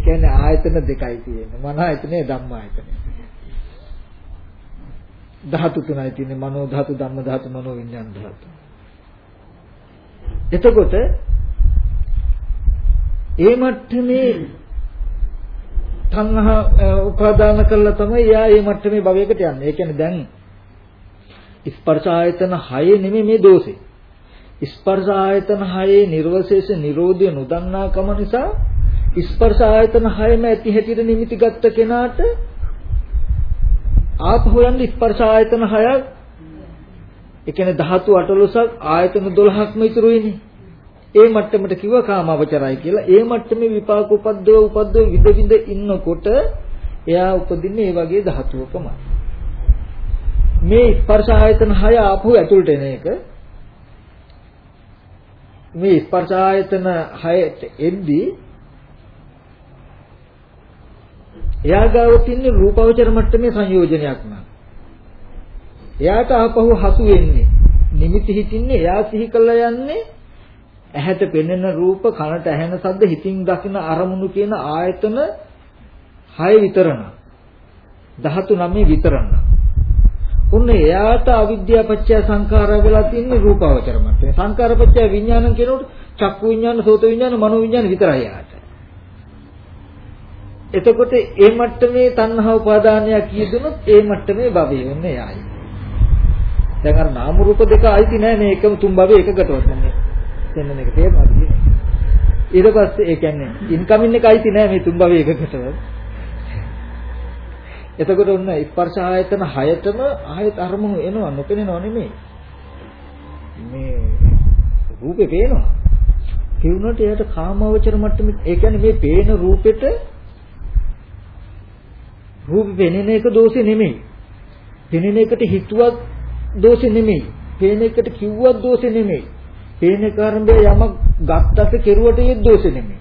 කියන්නේ ආයතන දෙකයි තියෙන්නේ. මන ආයතනේ ධම්ම ආයතනේ. ධාතු තුනයි තියෙන්නේ. මනෝ ධාතු, ධම්ම ධාතු, මනෝ විඥාන ධාතු. එතකොට ඒ මට්ටමේ තණ්හා උපාදාන කළා තමයි එයා ඒ මට්ටමේ භවයකට යන්නේ. ඒ කියන්නේ දැන් ස්පර්ශ ආයතන 6 නෙමෙයි මේ දෝෂේ. ස්පර්ශ ආයතන 6 නිර්වශේෂ නිරෝධය නොදන්නාකම නිසා ස්පර්ශ ආයතන 6ම ඇති හැටියට නිමිති ගත්ත කෙනාට ආපහු යන්නේ ස්පර්ශ ආයතන 6ක් ඒ කියන්නේ ධාතු 18ක් ආයතන 12ක්ම ඉතුරු වෙන්නේ. ඒ මට්ටමට කිව්ව කාමවචරයි කියලා. ඒ මට්ටමේ විපාක උපද්දව උපද්දව විද විද ඉන්නකොට එයා උපදින්නේ ඒ වගේ ධාතුවකමයි. මේ ස්පර්ශ ආයතන 6 ආපහු ඇතුළට එන එක මේ ස්පර්ශ ආයතන 6ට එද්දී එයා ගාව තින්නේ රූපවචර මට්ටමේ සංයෝජනයක් නා. එයාට ආපහු හසු වෙන්නේ නිමිති හිතින්නේ එයා සිහි කළා යන්නේ ඇහැට පෙනෙන රූප කනට ඇහෙන ශබ්ද හිතින් දකින අරමුණු කියන ආයතන 6 විතරන 19 විතරන උන්න එයාට අවිද්‍යාව පත්‍ය සංඛාර වෙලා තින්නේ රූපාවචර මට්ටමේ. සංඛාර පත්‍ය විඥානං කියනකොට චක්කු විඥාන සෝත විඥාන මනෝ විඥාන විතරයි යාට. එතකොට ඒ මට්ටමේ තණ්හා උපාදානය කියදුනොත් ඒ මට්ටමේ භවය වෙන්නේ යයි. දැන් අර නාම රූප දෙක අයිති නෑ මේ එකම තුන් භවයේ එකකටවත් නෙමෙයි. දෙන්න එක තේරෙනවද කියන්නේ? ඊට පස්සේ ඒ කියන්නේ ඉන්කමින් එක අයිති නෑ මේ තුන් භවයේ එකකටවත්. එතකොට ඔන්න ස්පර්ශ ආයතන හයතම ආයත අරමුණු එනවා නොපෙනෙනව නෙමෙයි. මේ රූපේ පේනවා. ඒ වුණාට එයාට කාමවචර මට්ටමේ ඒ කියන්නේ මේ පේන රූපෙට රූප පෙනෙන එක දෝෂේ නෙමෙයි. පෙනෙන එකට හිතුවත් දෝෂේ නෙමෙයි. පේන එකට කිව්වත් දෝෂේ නෙමෙයි. පේන කාරණේ යමක් ගත්තට කෙරුවට ඒ දෝෂේ නෙමෙයි.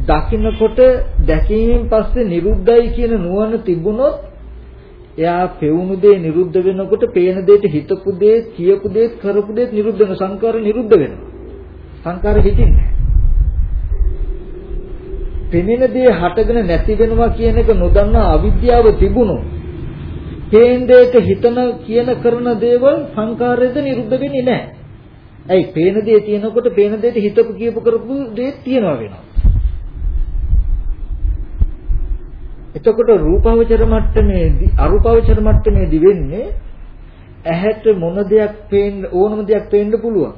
දකින්නකොට දැකීමෙන් පස්සේ නිරුද්ධයි කියන නුවණ තිබුණොත් එයා පෙවුණු දේ නිරුද්ධ වෙනකොට පේන දෙයට හිතපු දේ කියපු දේ කරපු දේ නිරුද්ධ වෙන සංකාර නිරුද්ධ වෙනවා. සංකාර හිතින්නේ පෙනෙන දේ හටගෙන නැති වෙනවා කියන එක නොදන්නා අවිද්‍යාව තිබුණොත් පේන්දේට හිතන කියන කරන දේවල් සංකාරයේද නිරුද්ධ වෙන්නේ නැහැ. ඇයි පේන දේ තියෙනකොට පේන දෙයට හිතපු කියපු කරපු දේ තියනවා වෙනවා. එතකොට රූපාවචර මට්ටමේදී අරූපාවචර මට්ටමේදී වෙන්නේ ඇහැට මොන දෙයක් පේන්න ඕනම දෙයක් පේන්න පුළුවන්.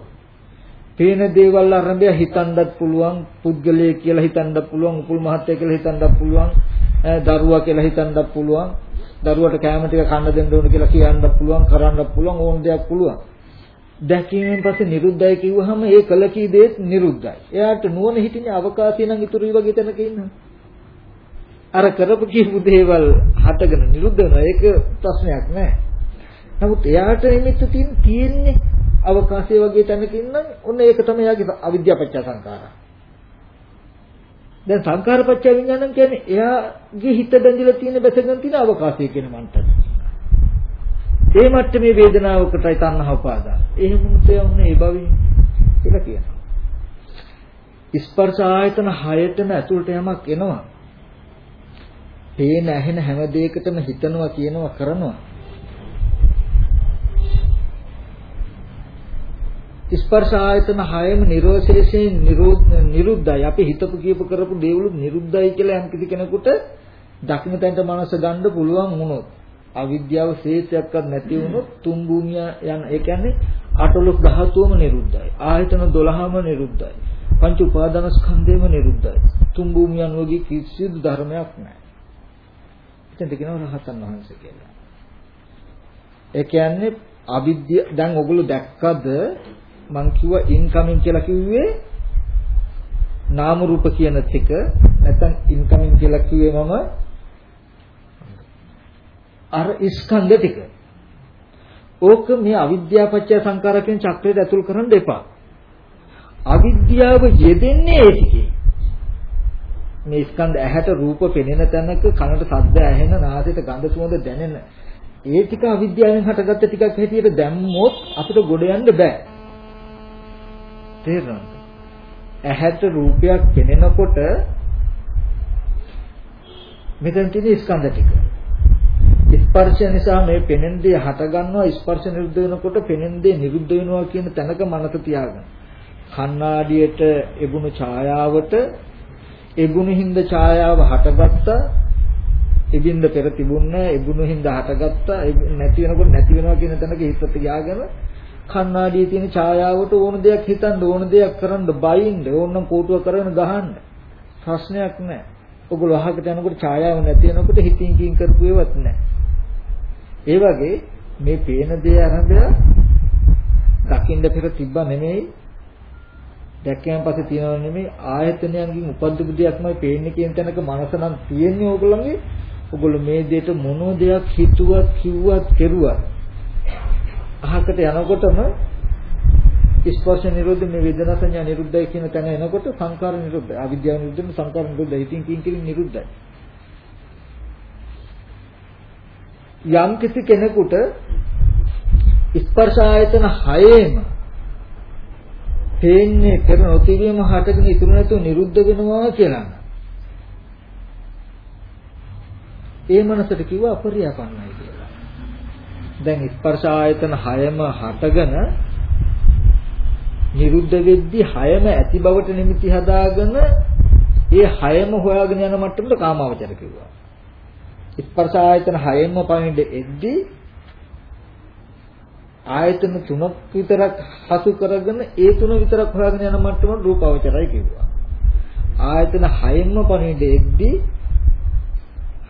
පේන දේවල් අරඹය හිතන්නත් පුළුවන් පුද්ගලයෙක් කියලා හිතන්නත් පුළුවන් උපුල් මහත්තයා කියලා හිතන්නත් පුළුවන් දරුවා කියලා හිතන්නත් පුළුවන් දරුවට කැම ටික කන්න දෙන්න ඕන කියලා කියන්නත් පුළුවන් කරන්නත් පුළුවන් ඕන දෙයක් පුළුවන්. දැකීමෙන් පස්සේ නිරුද්ධයි කිව්වහම ඒ කල කී දේත් නිරුද්ධයි. එයාට නුවණ හිටින්නේ අවකාශය නම් ඉතුරු වගේ තැනක ඉන්නවා අර කරපු කියපු දේවල් හටගෙන නිරුද්ධ වෙනවා. ඒක ප්‍රශ්නයක් නෑ. නමුත් එයාට නිමිත්ත තියෙන්නේ අවකාශය වගේ තැනකින් නම් ඔන්න ඒක තමයි යාගේ අවිද්‍යාපච්ච සංඛාරා. දැන් සංඛාරපච්ච විඥානං කියන්නේ එයාගේ හිත බැඳිලා තියෙන බැසගෙන තියෙන අවකාශය කියන මන්ටන. ඒ මට්ටමේ වේදනාවකටයි තණ්හා උපාදාන. එහෙම මුතේ ඔන්න ඒ භවෙ කියලා කියනවා. ස්පර්ශ ආයතන හයටම ඇතුළට යමක් එනවා. පේන ඇහෙන හැම දෙයකටම හිතනවා කියනවා කරනවා. ස්පර්ශ ආයතන හයම නිරෝධශේෂයෙන් නිරුද්ධයි. අපි හිතපු කියපු කරපු දේවලුත් නිරුද්ධයි කියලා යම් කිසි කෙනෙකුට දකින්න තැනට මනස ගන්න පුළුවන් වුණොත් අවිද්‍යාව ශේෂයක්වත් නැති වුණොත් තුන් භූමිය යන ඒ කියන්නේ අටලොස් ධාතුවම නිරුද්ධයි. ආයතන 12ම නිරුද්ධයි. පංච උපාදාන ස්කන්ධයම නිරුද්ධයි. තුන් භූමිය අනුවගේ කිසිදු ධර්මයක් නැහැ. එතෙන්ට කියනවා රහතන් වහන්සේ කියලා. ඒ කියන්නේ අවිද්‍ය දැන් ඔගොල්ලෝ දැක්කද මං කිව්වා ඉන්කමින් කියලා කිව්වේ නාම රූප කියන ටික නැත්නම් ඉන්කමින් කියලා කිව්වේ මම අර ස්කන්ධ ටික. ඕක මේ අවිද්‍යාව පත්‍ය සංකාර කියන චක්‍රයට ඇතුල් කරන්න එපා. අවිද්‍යාව යෙදෙන්නේ ඒ ටිකේ. මේ ස්කන්ධ ඇහැට රූප පෙනෙන තැනක කනට ශබ්ද ඇහෙන නාසයට ගඳ සුවඳ දැනෙන ඒ ටික අවිද්‍යාවෙන් හටගත්ත ටිකක් හැටියට දැම්මොත් අපිට ගොඩ යන්න බෑ. තේරෙනවද? ඇහැට රූපයක් පෙනෙනකොට මෙතන තියෙන ස්කන්ධ ටික. ස්පර්ශය නිසා මේ පෙනෙන දේ හට ගන්නවා ස්පර්ශ නිරුද්ධ වෙනකොට පෙනෙන දේ නිරුද්ධ වෙනවා කියන තැනක මනස තියාගන්න. කණ්ණාඩියට එබුණු ඡායාවට එබුණු හිඳ ඡායාව හටගත්තා එබින්ද පෙර තිබුණේ එබුණු හිඳ හටගත්තා නැති වෙනකොට නැති වෙනවා කියන තැනක හිතත් ගියාගෙන කණ්ණාඩියේ තියෙන ඡායාවට ඕන දෙයක් හිතන්න ඕන දෙයක් කරන්න බයින්න ඕනනම් කෝටුව කරගෙන ගහන්න ප්‍රශ්නයක් නැහැ. ඔගොල්ලෝ අහකට යනකොට ඡායාව නැති වෙනකොට හිතින් කින් කරපු ඒවත් නැහැ. ඒ වගේ මේ පේන දේ අරඹය දකින්න පෙර තිබ්බා නෙමෙයි දැක්කයන් පස්සේ තියනව නෙමෙයි ආයතනයන්ගෙන් උපද්දපු දෙයක්මයි පේන්නේ කියන තැනක මනස නම් තියෙන්නේ ඕගොල්ලන්ගේ ඔගොල්ලෝ මේ දෙයට මොනෝ දෙයක් හිතුවත් කිව්වත් කෙරුවත් අහකට යනකොටම ස්පර්ශ නිරෝධ මේ වේදනා සංඥා නිරුද්ධයි කියන තැන එනකොට සංකාර නිරුද්ධයි අවිද්‍යාව නිරුද්ධයි සංකාර නිරුද්ධයි ඉතින් කින් කින් නිරුද්ධයි යම් කිසි කෙනෙකුට ස්පර්ශ ආයතන හයේම පේන්නේ පෙර නොතිවීම හටගෙන ඉතුරු නැතුව නිරුද්ධ වෙනවා කියලා. ඒ මනසට කිව්ව අපරියාපන්නයි කියලා. දැන් ස්පර්ශ ආයතන හයම හටගෙන නිරුද්ධ වෙද්දී හයම ඇති බවට නිමිති හදාගෙන ඒ හයම හොයාගෙන යන මට්ටමට කාමාවචර කිව්වා. ස්පර්ශ ආයතන හයෙන්ම පණින්න එද්දී ආයතන තුනක් විතරක් හසු කරගෙන ඒ තුන විතරක් හොයාගෙන යන මට්ටම රූපාවචරයි කිව්වා. ආයතන හයෙන්ම පණින්න එද්දී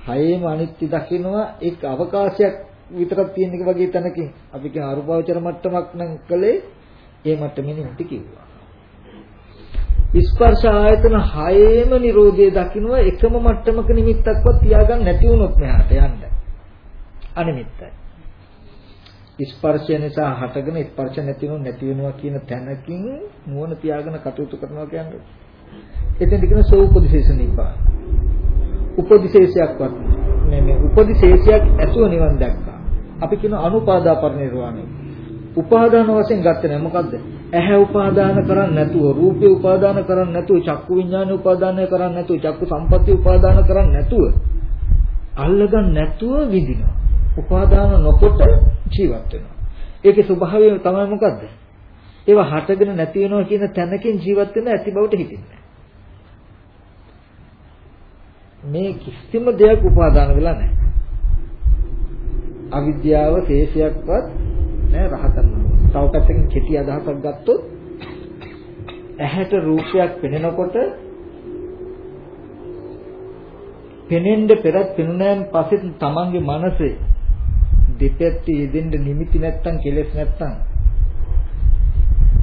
හයේම අනිත්‍ය දකින්නවා එක් අවකාශයක් විතරක් තියෙන එක වගේ තැනකින් අපි කියන අරූපාවචර මට්ටමක් නම් කළේ ඒ මට්ටමේ නෙමෙයි කිව්වා. ස්පර්ශ ආයතන හයේම Nirodhe දකින්න එකම මට්ටමක නිමිත්තක්වත් තියාගන්න නැති වුණොත් මෙහාට යන්න. අනිමිත්තයි. ස්පර්ශය නිසා හටගෙන ස්පර්ශ නැතිවෙ නැති වෙනවා කියන තැනකින් නුවණ තියාගෙන කටයුතු කරනවා කියන්නේ. එතෙන්ද කියන සෝපදිශේෂ නිබ්බාන. උපදිශේෂයක්වත් මේ මේ උපදිශේෂයක් ඇතුව නිවන් දැක්කා. අපි කියන අනුපාදා පරිනිර්වාණය. උපාදාන වශයෙන් ගත්තේ නැහැ මොකද්ද? ඇහැ උපාදාන කරන්නේ නැතුව, රූපේ උපාදාන කරන්නේ නැතුව, චක්කු විඥානේ උපාදාන කරන්නේ නැතුව, චක්කු සම්පatti උපාදාන කරන්නේ නැතුව අල්ලගන්න නැතුව විඳිනවා. උපාදාන නොකොට ජීවත් වෙනවා. ඒකේ ස්වභාවය තමයි මොකද්ද? ඒවා හටගෙන නැති වෙනවා කියන තැනකින් ජීවත් වෙන ඇති බවට හිතින්නේ. මේ කිසිම දෙයක් උපාදාන වෙලා නැහැ. අවිද්‍යාව ශේෂයක්වත් නෑ රහතන් වහන්සේ. තව පැත්තකින් කෙටි අදහසක් ගත්තොත් ඇහැට රූපයක් පෙනෙනකොට පෙනෙන්න පෙරත් පෙනුනෑන් පස්සේ තමන්ගේ මනසේ දෙපැත්තේ යෙදෙන්න නිමිති නැත්තම් කෙලෙස් නැත්තම්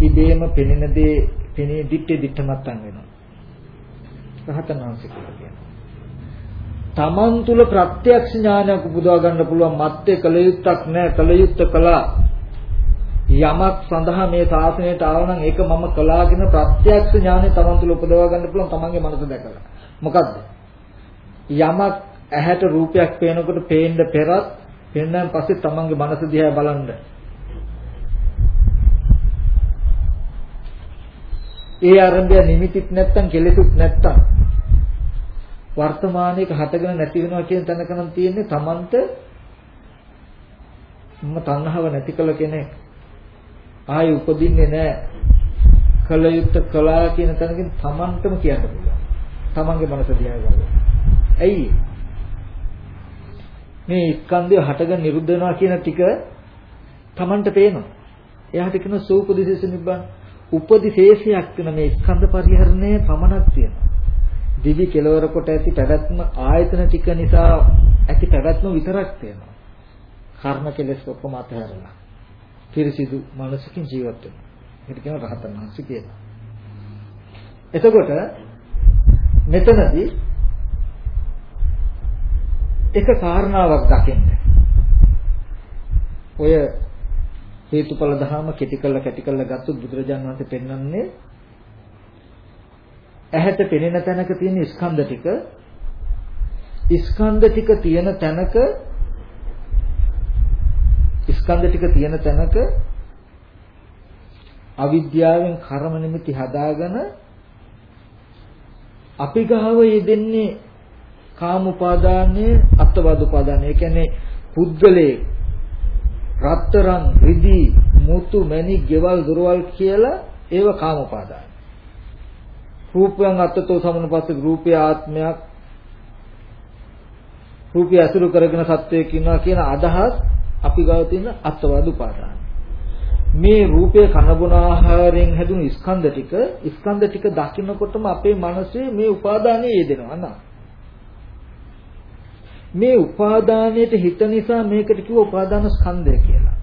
ඉබේම පෙනෙන දේ පෙනේ දිත්තේ දිත්තමත්තන් වෙනවා. රහතන් වහන්සේ කියලා කියනවා. තමන් තුල ප්‍රත්‍යක්ෂ ඥානයක් උපදවා ගන්න පුළුවන් මත්තේ කල යුත්තක් නැහැ කල යුත්ත කළා යමක් සඳහා මේ ශාසනයට ආව නම් ඒක මම කලාගෙන ප්‍රත්‍යක්ෂ ඥානය තමන් තුළ උපදවා ගන්න පුළුවන් තමන්ගේ මනස දැකලා. මොකද්ද? යමක් ඇහැට රූපයක් පේනකොට පේන්න පෙරත් පෙන්නන් පස්සේ තමන්ගේ මනස දිහා බලන්න. ඒ ආරම්භය නිමිතිත් නැත්තම් කෙලෙසුත් නැත්තම් වර්තමානයේක හටගෙන නැති වෙනවා කියන තැනක නම් තියෙන්නේ තමන්ට මම තණ්හාව නැති කළ කෙනෙක් ආයෙ උපදින්නේ නැහැ. කල යුත්තේ කලා කියන තැනකින් Tamanටම කියන්න පුළුවන්. Tamanගේ මනස දිහා බලන්න. ඇයි? මේ ස්කන්ධය හටගෙන නිරුද්ධ වෙනවා කියන ටික Tamanට පේනවා. එයාට කියන සූපදිශේෂ නිබ්බාන. උපදිශේෂයක් වෙන මේ ස්කන්ධ පරිහරණය පමණක් තියෙනවා. දිවි කෙලවර කොට ඇති පැවැත්ම ආයතන ටික නිසා ඇති පැවැත්ම විතරක් තියෙනවා. කර්ම කෙලෙස් ඔක්කොම අතහැරලා. පිරිසිදු මනසකින් ජීවත් වෙනවා. ඒකට කියනවා රහතන් වහන්සේ කියලා. එතකොට මෙතනදී එක කාරණාවක් දකින්න. ඔය හේතුඵල ධහම කෙටි කළ කැටි කළ ගත්තොත් බුදුරජාණන් වහන්සේ පෙන්වන්නේ ඇහැට පෙනෙන තැනක තියෙන ස්කන්ධ ටික ස්කන්ධ ටික තියෙන තැනක ස්කන්ධ ටික තියෙන තැනක අවිද්‍යාවෙන් කර්ම නිමිති හදාගෙන අපි ගාව යෙදෙන්නේ කාම උපාදානයේ අත්වාද උපාදානය. ඒ කියන්නේ පුද්ගලයේ රත්තරන්, රිදී, මුතු, මණික්, ගෙවල්, දොරවල් කියලා ඒව කාම උපාදාන. රූපයන් අත්තතෝ සමනපස්සේ රූපය ආත්මයක් රූපය අසුරු කරගෙන සත්වයක් ඉන්නවා කියන අදහස් අපි ගාව තියෙන අත්වාද උපාදාන. මේ රූපේ කනබුන ආහාරයෙන් හැදුණු ස්කන්ධ ටික ස්කන්ධ ටික දකින්නකොටම අපේ මනසේ මේ උපාදානය යෙදෙනවා නේද? මේ උපාදානයට හිත නිසා මේකට කිව්ව උපාදාන ස්කන්ධය කියලා.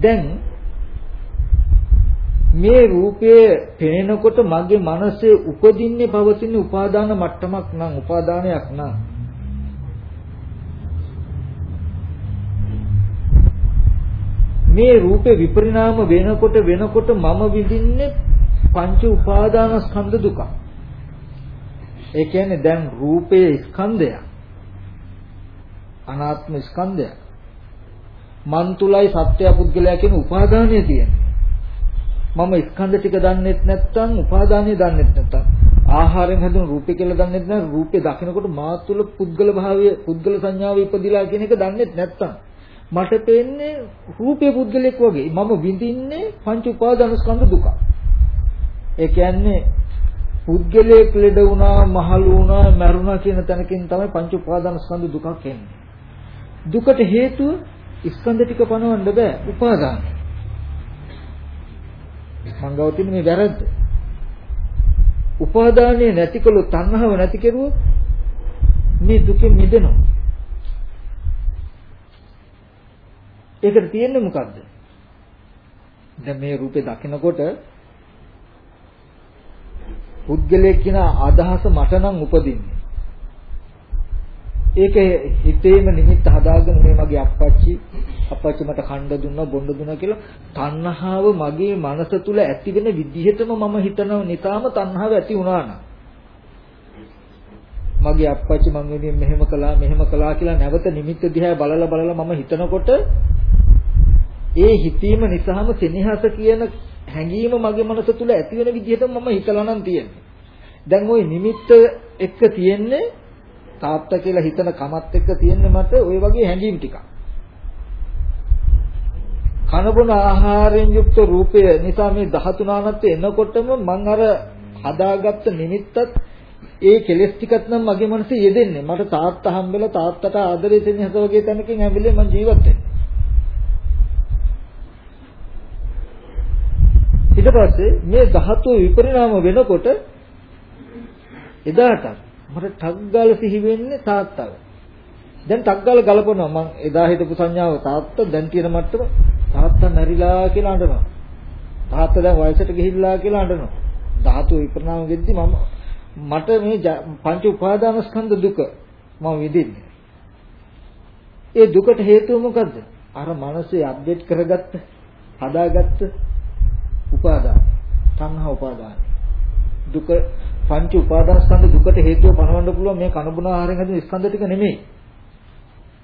දැන් මේ රූපය පේනකොට මගේ මනසේ උපදින්නේ පවතින උපාදාන මට්ටමක් නම් උපාදානයක් නම් මේ රූපේ විපරිණාම වෙනකොට වෙනකොට මම විඳින්නේ පංච උපාදාන ස්කන්ධ දුක. ඒ කියන්නේ දැන් රූපයේ ස්කන්ධය අනාත්ම ස්කන්ධය මන් තුලයි සත්‍ය පුද්ගලයා කියන උපාදානය තියෙනවා. මම ස්කන්ධ ටික දන්නෙත් නැත්නම් උපාදානිය දන්නෙත් නැත්නම් ආහාරයෙන් හැදුණු රූපේ කියලා දන්නෙත් නැහැ. රූපේ දකිනකොට මා තුළ පුද්ගල භාවය පුද්ගල සංඥාව ඉපදිලා කියන එක දන්නෙත් නැත්නම්. මට පේන්නේ රූපේ පුද්ගලෙක් වගේ. මම විඳින්නේ පංච උපාදාන ස්කන්ධ දුක. ඒ කියන්නේ පුද්ගලයෙක් ලෙඩ වුණා මහලු වුණා මැරුණා කියන තැනකින් තමයි පංච උපාදාන ස්කන්ධ දුකක් එන්නේ. දුකට හේතුව ස්කන්ධ ටික පනවන්න බෑ උපාදානයි. මං ගාව තියෙන මේ වැරද්ද. උපාදානය නැතිකළොත් තණ්හාව නැති කෙරුවොත් මේ දුකෙන් මිදෙනවා. ඒකට තියෙන්නේ මොකද්ද? දැන් මේ රූපේ දකිනකොට පුද්ගලයෙක් කියන අදහස මට නම් උපදින්නේ. ඒක හිතේම නිමිත්ත හදාගෙන මේ මගේ අප්පච්චි අප්පච්චි මට කණ්ඩ දුන්නා බොණ්ඩ දුන්නා කියලා තණ්හාව මගේ මනස තුල ඇති වෙන විදිහටම මම හිතනව නිතාම තණ්හාව ඇති වුණා නම් මගේ අප්පච්චි මං වෙනුවෙන් මෙහෙම කළා මෙහෙම කළා කියලා නැවත නිමිත්ත දිහා බලලා බලලා මම හිතනකොට ඒ හිතීම නිසාම සෙනෙහස කියන හැඟීම මගේ මනස තුල ඇති වෙන විදිහටම මම හිතලා නම් තියෙන්නේ. දැන් ওই නිමිත්ත එක්ක තියෙන්නේ තාත්තා කියලා හිතන කමත් එක්ක තියෙන්නේ මට ওই වගේ හැඟීම් ටිකක්. කනබුන ආහාරයෙන් යුක්ත රූපය නිසා මේ 13 නානත් එනකොටම මං අර හදාගත්ත නිමිත්තත් ඒ කෙලස් ටිකත් නම් මගේ මනසේ යෙදෙන්නේ මට තාත්තා හම්බෙලා තාත්තට ආදරේ සෙනෙහස වගේ තැනකින් හැමිලේ මං ජීවත් වෙන්නේ ඊට පස්සේ මේ ධාතු විපරිණාම වෙනකොට එදාට මට ටග්ගාල සිහි වෙන්නේ තාත්තව දැන් ටග්ගාල ගලපනවා මං එදා හිටපු සංඥාව තාත්තා දැන් තියෙන මට්ටම තාත්තා මැරිලා කියලා අඬනවා. තාත්තා දැන් වයසට ගිහිල්ලා කියලා අඬනවා. ධාතු විපරණාම වෙද්දි මම මට මේ පංච උපාදාන ස්කන්ධ දුක මම විඳින්නේ. ඒ දුකට හේතුව මොකද්ද? අර මනසේ අප්ඩේට් කරගත්ත, හදාගත්ත උපාදාන. තණ්හා උපාදාන. දුක පංච උපාදාන ස්කන්ධ දුකට හේතුව පනවන්න පුළුවන් මේ කනබුන ආහාරයෙන් හැදෙන ස්කන්ධ ටික නෙමෙයි.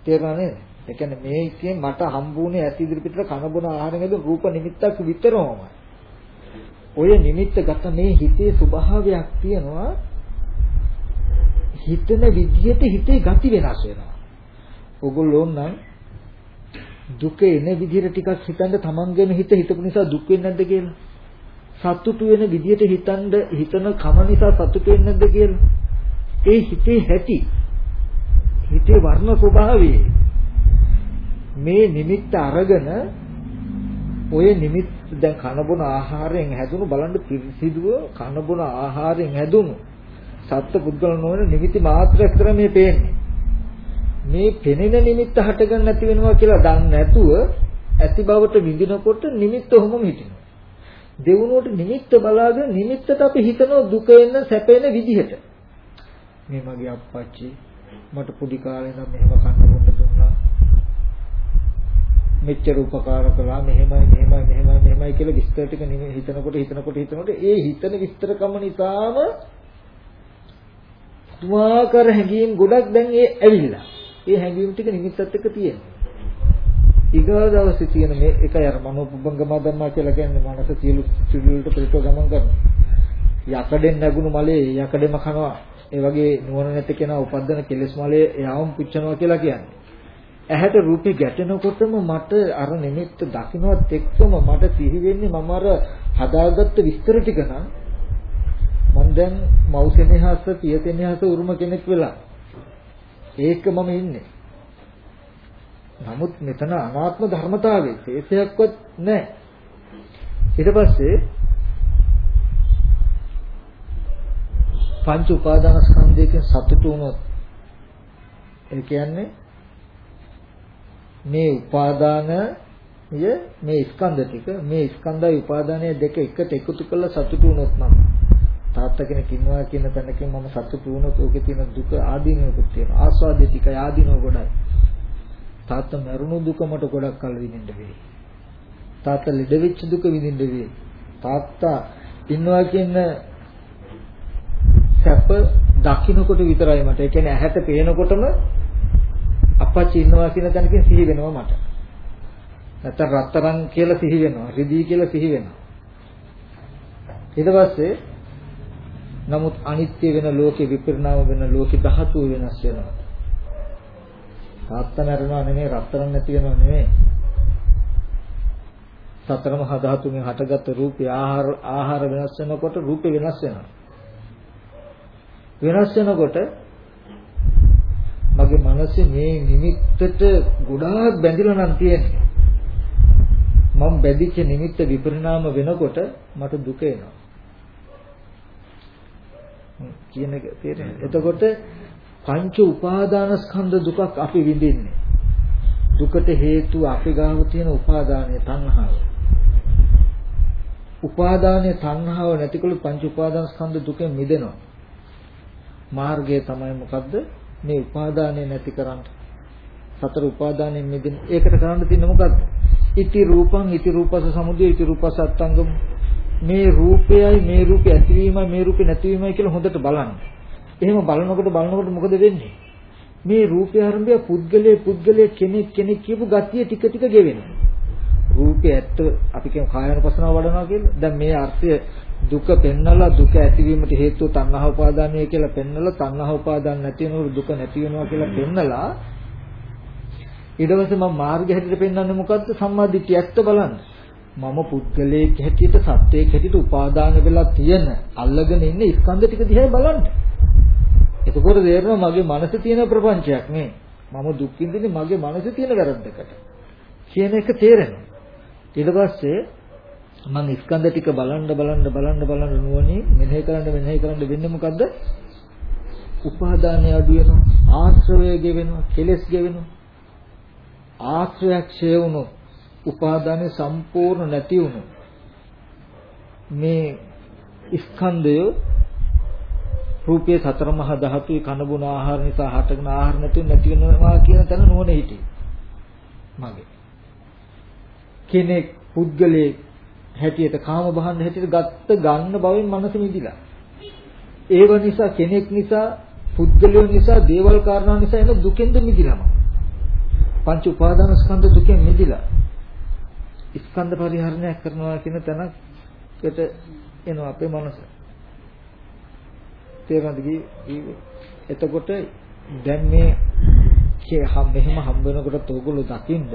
තේරුණා නේද? ඒ කියන්නේ මේකේ මට හම්බුනේ ඇස් ඉදිරිපිටට කන බොන ආහාරයෙන් රූප නිමිත්තක් විතරමයි. ඔය නිමිත්ත ගත මේ හිතේ ස්වභාවයක් තියෙනවා. හිතන විදිහට හිතේ ගති වෙනස් වෙනවා. ඔගොල්ලෝ නම් දුක එන විදිහට ටිකක් හිතන්න තමන්ගේම හිත හිතපු නිසා දුක් වෙන්නේ නැද්ද කියලා. සතුටු වෙන විදිහට හිතනද හිතන කම නිසා සතුටු වෙන්නේ නැද්ද කියලා. ඒ හිතේ ඇති හිතේ වර්ණ ස්වභාවයේ මේ නිමිත්ත අරගෙන ඔය නිමිත්ත දැන් කනබුන ආහාරයෙන් හැදුණු බලන්න පිරිසිදුව කනබුන ආහාරයෙන් හැදුණු සත්ත්ව පුද්ගල නොවන නිමිති මාත්‍රයක් විතර මේ පේන්නේ. මේ පෙනෙන නිමිත්ත හටගන්න නැති වෙනවා කියලා දන්නේ නැතුව ඇති බවට විඳිනකොට නිමිත්ත ඔහොමම හිටිනවා. දෙවුනුවට නිමිත්ත බලාගෙන නිමිත්තට අපි හිතනවා දුක එන සැපෙන විදිහට. මේ මගේ අප්පච්චි මට පොඩි කාලේ නම් මෙහෙම කන්න බොන්න දුන්නා. මෙච්චර උපකාර කළා මෙහෙමයි මෙහෙමයි මෙහෙමයි මෙහෙමයි කියලා විස්තර ටික හිතනකොට හිතනකොට හිතනකොට ඒ හිතන විස්තරකම නිසාම තුමාකර හැඟීම් ගොඩක් දැන් ඒ ඇවිල්ලා. ඒ හැඟීම් ටික නිමිත්තත් එක්ක තියෙනවා. ඊගා දවසේ තියෙන මේ එකයි අර මනෝපුබ්බංගම ධර්මා කියලා කියන්නේ මනස සියලු සියලුට පිටව ගමන් කරනවා. යකඩෙන් නැගුණු මලේ යකඩෙම කනවා ඒ වගේ නුවණ නැති කෙනා උපද්දන කෙලෙස් මලේ එයාම පුච්චනවා කියලා කියන්නේ. ඇහැට රූපේ ගැටෙනකොටම මට අර නිමිත්ත දකින්නවත් එක්කම මට සිහි වෙන්නේ මම අර හදාගත්ත විස්තර ටික නම් මම දැන් මෞසෙනෙහස පියතෙනෙහස උරුම කෙනෙක් වෙලා ඒක මම ඉන්නේ. නමුත් මෙතන අනාත්ම ධර්මතාවයේ තේසයක්වත් නැහැ. ඊට පස්සේ පංච උපාදානස්කන්ධයකින් සතුටු වුණොත් ඒ කියන්නේ මේ උපාදානය මේ ස්කන්ධ ටික මේ ස්කන්ධයි උපාදානය දෙක එකට එකතු කරලා සතුටු වුණොත් නම් තාත්තා කෙනෙක් ඉන්නවා කියන තැනකින් මම සතුටු වුණොත් ඕකේ තියෙන දුක ආදීනවකුත් තියෙනවා ආස්වාදේ ටික ආදීනව ගොඩයි තාත්තා මරුණු දුක මට ගොඩක් කල් විඳින්න වෙයි තාත්තා ලෙඩ වෙච්ච දුක විඳින්න වෙයි තාත්තා ඉන්නවා කියන සැප දකින්නකොට විතරයි මට. ඒ කියන්නේ ඇහැට පේනකොටම අපච්චි ඉන්නවා කියන තැනකින් සිහි වෙනවා මට. නැත්නම් රත්තරන් කියලා සිහි වෙනවා. රිදී කියලා සිහි වෙනවා. ඊට පස්සේ නමුත් අනිත්‍ය වෙන ලෝකේ විපරිණාම වෙන ලෝකේ ධාතු වෙනස් වෙනවා. තාත්තා මරනවා නෙමෙයි රත්තරන් නැති වෙනව නෙමෙයි. සතර මහා ධාතුන්ගෙන් හටගත් රූපේ ආහාර ආහාර වෙනස් වෙනකොට රූපේ වෙනස් වෙනවා. වෙනස් වෙනකොට මගේ මනසේ මේ නිමිත්තට ගොඩාක් බැඳිලා නම් තියෙන්නේ. මම බැඳිච්ච නිමිත්ත විපරිණාම වෙනකොට මට දුක එනවා. කියන එක තේරෙනවද? එතකොට පංච උපාදානස්කන්ධ දුකක් අපි විඳින්නේ. දුකට හේතුව අපි ගාව තියෙන උපාදානය තණ්හාව. උපාදානයේ තණ්හාව නැතිකොට පංච උපාදානස්කන්ධ දුකෙන් මිදෙනවා. මාර්ගය තමයි මොකද්ද? මේ උපාදානය නැති කරන්න. සතර උපාදානයෙන් මිදෙන. ඒකට කරන්න තියෙන්නේ මොකද්ද? ඉති රූපං ඉති රූපස සමුදය ඉති රූපස අත්තංගම මේ රූපයයි මේ රූපය ඇතිවීමයි මේ රූපේ නැතිවීමයි කියලා හොඳට බලන්න. එහෙම බලනකොට බලනකොට මොකද වෙන්නේ? මේ රූපය ආරම්භය පුද්ගලයේ පුද්ගලයේ කෙනෙක් කෙනෙක් කියපු ගතිය ටික ටික ගෙවෙනවා. රූපය ඇත්ත අපි කියමු කායानुපසනාව වඩනවා කියලා. දැන් මේ අර්ථය දුක පෙන්නලා දුක ඇතිවීමට හේතුව තණ්හා උපාදානය කියලා පෙන්නලා තණ්හා උපාදාන නැති වෙනකොට දුක නැති වෙනවා කියලා පෙන්නලා ඊට පස්සේ මම මාර්ගය හැටියට පෙන්වන්නේ මොකද්ද? සම්මා දිට්ඨිය ඇත්ත බලන්න. මම පුද්ගලයෙක් හැටියට සත්වයෙක් හැටියට උපාදාන වෙලා තියෙන අල්ලගෙන ඉන්න ස්කන්ධ ටික දිහා බලන්න. එතකොට තේරෙනවා මගේ මනසේ තියෙන ප්‍රපංචයක් නේ. මම දුක් විඳින්නේ මගේ මනසේ තියෙන වැරද්දකට. කියන එක තේරෙනවා. ඊට පස්සේ මම ස්කන්ධ ටික බලන්න බලන්න බලන්න බලන්න නුවණින් මෙනෙහි කරන්න මෙනෙහි කරන්න වෙන්නේ මොකද්ද? උපාදානය අඩු වෙනවා, ආශ්‍රවය ගෙවෙනවා, කෙලෙස් ගෙවෙනවා. ආශ්‍රයක් ඡය වුණොත් උපාදානය සම්පූර්ණ නැති වුණු මේ ස්කන්ධය රූපයේ සතර මහා ධාතුයි කනබුන ආහාර නිසා හටගෙන ආහාර නැති නැති වෙනවා කියන තැන නුවණ හිටියේ. මගේ. කෙනෙක් පුද්ගලයේ හැටියට කාම බහන්න හැටියට ගත්ත ගන්න බවෙන් මනස මිදිලා ඒව නිසා කෙනෙක් නිසා පුද්ගලයෝ නිසා දේවල් කාරණා නිසා එන දුකෙන්ද මිදිලාම. පංච උපාදාන ස්කන්ධ දුකෙන් මිදිලා. ස්කන්ධ පරිහරණයක් කරනවා කියන තැනකට එනවා අපේ මනස. තේරෙනවද එතකොට දැන් මේ මෙහෙම හම්බ වෙනකොට ඔයගොල්ලෝ දකින්න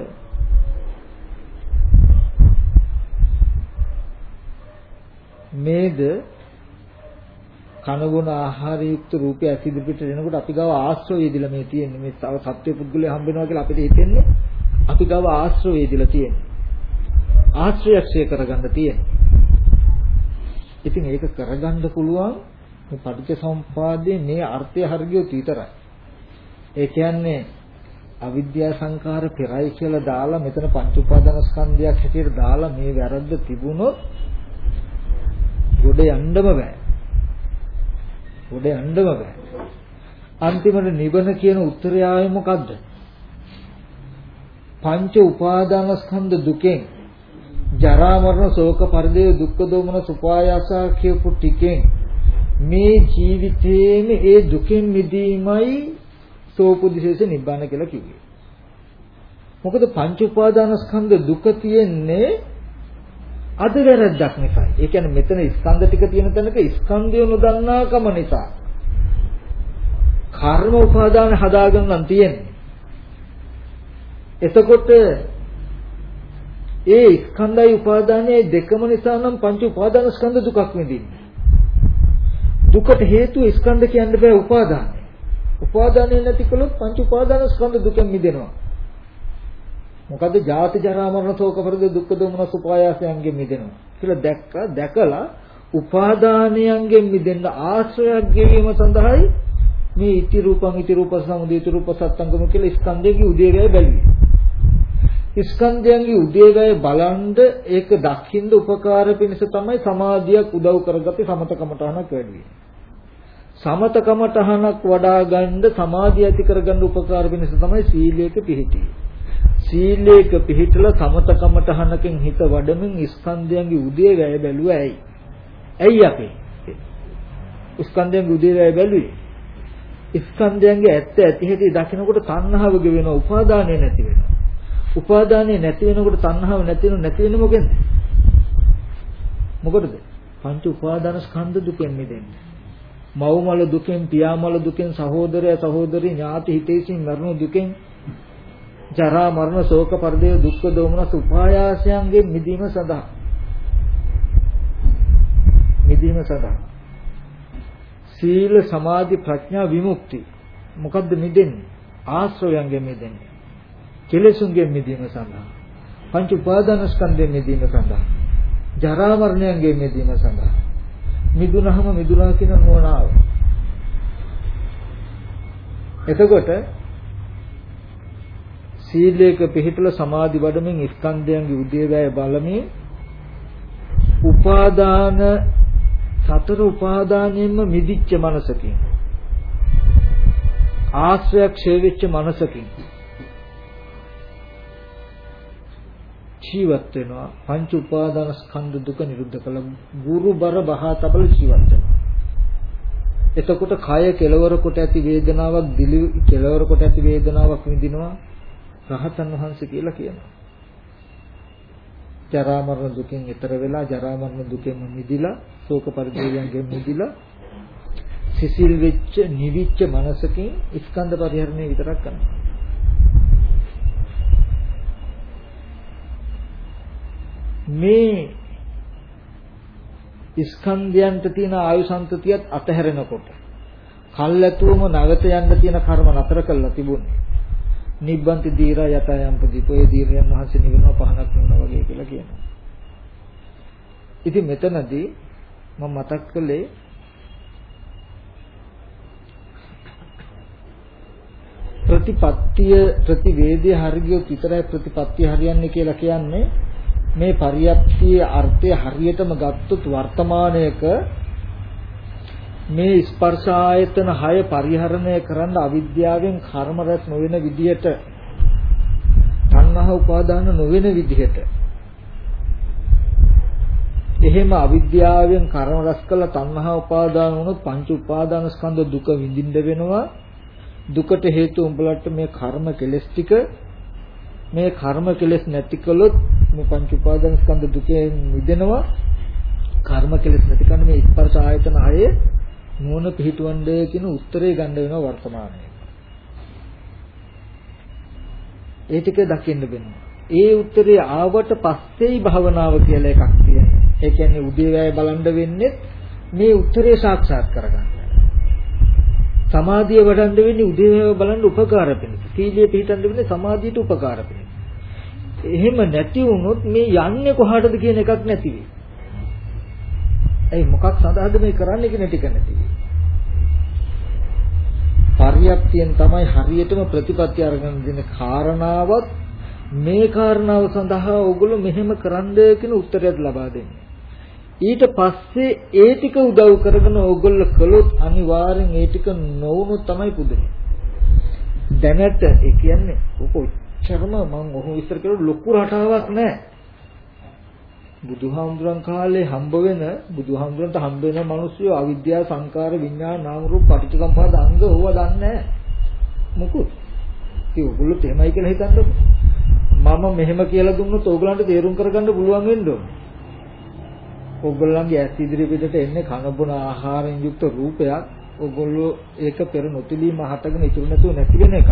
මේද කනගුණ ආහාර යුක්ත රූපය ඇසිද පිට එනකොට අපි ගාව ආශ්‍රය යෙදিলা මේ තියෙන්නේ. මේ තව සත්‍ය පුද්ගලයා හම්බ වෙනවා කියලා අපිට හිතෙන්නේ. අපි ගාව ආශ්‍රය යෙදিলা තියෙන්නේ. ආශ්‍රයක්ෂය කරගන්න තියෙනවා. ඉතින් ඒක කරගන්න පුළුවන් මේ පටිච්චසමුප්පාදයේ මේ අර්ථය හරියට විතරයි. ඒ කියන්නේ අවිද්‍යා සංඛාර පෙරයි කියලා දාලා මෙතන පංච උපාදානස්කන්ධයක් හැටියට දාලා මේ වැරද්ද තිබුණොත් ගොඩ යන්නම බෑ. ගොඩ යන්නම බෑ. අන්තිමට නිවන කියන උත්තරය ආවේ මොකද්ද? පංච උපාදානස්කන්ධ දුකෙන් ජරා මරණ ශෝක පරිදේ දුක්ඛ දෝමන සුපායාසා කියපු ටිකෙන් මේ ජීවිතයේම ඒ දුකෙන් මිදීමයි සෝපුදිශේෂ නිබ්බාන කියලා කිව්වේ. මොකද පංච උපාදානස්කන්ධ දුක තියෙන්නේ අද වැරද්දක් නිසා. ඒ කියන්නේ මෙතන ස්කන්ධ ටික තියෙන තැනක ස්කන්ධය නොදන්නාකම නිසා. කර්ම උපාදාන හදාගෙන නම් තියෙන්නේ. එතකොට ඒ ස්කන්ධයි උපාදානයයි දෙකම නිසා නම් පංච උපාදාන ස්කන්ධ දුකක් විඳින්නේ. දුකට හේතුව ස්කන්ධ කියන්න බෑ උපාදානය. උපාදානය නැති කළොත් පංච උපාදාන ස්කන්ධ දුකෙන් මිදෙනවා. මොකද ජාති ජරා මරණ ශෝක පරිද දුක්ඛ දෝමන සුපායාසයන්ගෙන් මිදෙනවා කියලා දැක්කා දැකලා උපාදානයන්ගෙන් මිදෙන්න ආශ්‍රයක් ගෙවීම සඳහායි මේ ඉති රූපං ඉති රූප සමුදය ඉති රූප සත්ංගම කියලා ස්කන්ධයේ උදේගය බැලුවේ ස්කන්ධයන්ගේ උදේගය බලන්ද ඒක දකින්න උපකාර පිණිස තමයි සමාධියක් උදව් කරගත්තේ සමතකමටහනක් වැඩි සමතකමටහනක් වඩා ගන්න සමාධිය ඇති කරගන්න උපකාර පිණිස තමයි සීලයක පිහිටියේ සීලයක පිහිටලා සමතකමටහනකින් හිත වඩමින් ස්කන්ධයන්ගේ උදේ වැය බැලුවා ඇයි? ඇයි අපි? ස්කන්ධයන්ගේ උදේ වැය බැලුවේ? ස්කන්ධයන්ගේ ඇත්ත ඇති හැටි දකිනකොට තණ්හාව ගෙවෙනවා, උපාදානය නැති වෙනවා. උපාදානය නැති වෙනකොට තණ්හාව නැති වෙනව නැති වෙන මොකෙන්ද? මොකටද? පංච උපාදාන ස්කන්ධ දුකෙන් මිදෙන්නේ. මව්මල දුකෙන්, පියාමල දුකෙන්, සහෝදරය, සහෝදරි, ඥාති හිතේසින් මරණ දුකෙන් ජරා මරණ ශෝක පරිදේ දුක්ඛ දෝමනස් උපායාසයන්ගෙන් මිදීම සඳහා මිදීම සඳහා සීල සමාධි ප්‍රඥා විමුක්ති මොකද්ද මිදෙන්නේ ආශ්‍රයයන්ගෙන් මිදෙන්නේ කෙලෙසුන්ගෙන් මිදීම සඳහා පංච උපාදානස්කන්ධයෙන් මිදීම සඳහා ජරා මරණයන්ගෙන් මිදීම සඳහා මිදුනහම මිදුනා කියන නුවණාව එතකොට සීලයක පිහිටලා සමාධි වඩමින් ස්කන්ධයන්ගේ උදේවැය බලමින් උපාදාන සතර උපාදානයෙන්ම මිදිච්ච මනසකින් ආශ්‍රයක් ඡේවෙච්ච මනසකින් ජීවත් වෙනවා පංච උපාදාන ස්කන්ධ දුක නිරුද්ධ කළ ගුරුබර බහා තබල ජීවත් වෙනවා එතකොට කය කෙලවර කොට ඇති වේදනාවක් දිලි කෙලවර කොට ඇති වේදනාවක් විඳිනවා රහතන් වහන්සේ කියලා කියනවා. ජරා මරණ දුකෙන් ඈතර වෙලා ජරා මරණ දුකෙන් මිදිලා ශෝක පරිදේයන්ගෙන් මිදිලා සිසිල් වෙච්ච නිවිච්ච මනසකින් ස්කන්ධ පරිහරණය විතරක් කරනවා. මේ ස්කන්ධයන්ට තියෙන ආයු සම්තතියත් අතහැරෙනකොට කල්ැතුවම නැවත යන්න තියෙන කර්ම නතර කරලා තිබුණේ. නිබ්බන්ති දීරා යතයන් ප්‍රදීපෝ ඒ දීරයන් වහන්සේ නිවෙනවා පහනක් නුනා වගේ කියලා කියනවා. ඉතින් මෙතනදී මම මතක් කළේ ප්‍රතිපත්තිය ප්‍රතිවේදයේ හරියට විතරයි ප්‍රතිපත්තිය හරියන්නේ කියලා කියන්නේ මේ පරියප්තියේ අර්ථය හරියටම ගත්තොත් වර්තමානයක මේ ස්පර්ශ ආයතන 6 පරිහරණය කරන්න අවිද්‍යාවෙන් කර්ම රැස් නොවන විදිහට තණ්හා උපාදාන නොවන විදිහට. එහෙම අවිද්‍යාවෙන් කර්ම රැස් කළ තණ්හා උපාදාන වුණොත් පංච උපාදාන ස්කන්ධ දුක විඳින්න වෙනවා. දුකට හේතු උඹලට මේ කර්ම කෙලස් ටික මේ කර්ම කෙලස් නැති කළොත් මේ පංච උපාදාන ස්කන්ධ දුකෙන් මිදෙනවා කර්ම කෙලස් නැති කරන මේ ස්පර්ශ ආයතන 6 නුවණ පිහිටවන්නේ කියන උත්තරේ ගන්න වෙනවා වර්තමානයේ. ඒ ටික දකින්න වෙනවා. ඒ උත්තරේ ආවට පස්සේයි භවනාව කියලා එකක් තියෙනවා. ඒ කියන්නේ උදේවැය බලන්න වෙන්නේ මේ උත්තරේ සාක්ෂාත් කරගන්න. සමාධිය වඩන්න වෙන්නේ උදේවැය බලන්න උපකාර වෙන්නේ. සීලය පිළිටන්න වෙන්නේ සමාධියට උපකාර වෙන්නේ. එහෙම නැති වුණොත් මේ යන්නේ කොහාටද කියන එකක් නැති වෙයි. ඒ මොකක් සඳහාද මේ කරන්නේ කියන ටික නැති. පරියප්තියෙන් තමයි හරියටම ප්‍රතිපත්ති අරගෙන දෙන කාරණාවත් මේ කාරණාව සඳහා ඕගොල්ලෝ මෙහෙම කරන්න කියන උත්තරයක් ලබා දෙන්නේ. ඊට පස්සේ ඒ ටික උදව් කරගෙන ඕගොල්ලෝ කළොත් අනිවාර්යෙන් ඒ ටික නොවුනොත් තමයි පුදුනේ. දැනට ඒ කියන්නේ ඔක ඔච්චරම මම ඔහොම විස්තර කරුවොත් ලොකු රටාවක් නැහැ. බුදුහාමුදුරන් කාලේ හම්බ වෙන බුදුහාමුදුරන්ට හම්බ වෙන මිනිස්සු අවිද්‍යාව සංකාර විඥාන නාම රූප පටිච්චසමුප්පාද අංග ඕව දන්නේ නැහැ මොකුත් ඒ ඔයගොල්ලෝ එහෙමයි කියලා හිතන්නකො මම මෙහෙම කියලා දුන්නොත් ඕගලන්ට තේරුම් කරගන්න පුළුවන් වෙන්න ඕන ඔයගොල්ලන්ගේ ඇස් ඉදිරි පිටට එන්නේ කන බොන ආහාරයෙන් යුක්ත රූපයක්. ඔයගොල්ලෝ ඒක පෙර නොතිලීම හටගෙන ඉතුරු නැතුව නැති වෙන එකක්.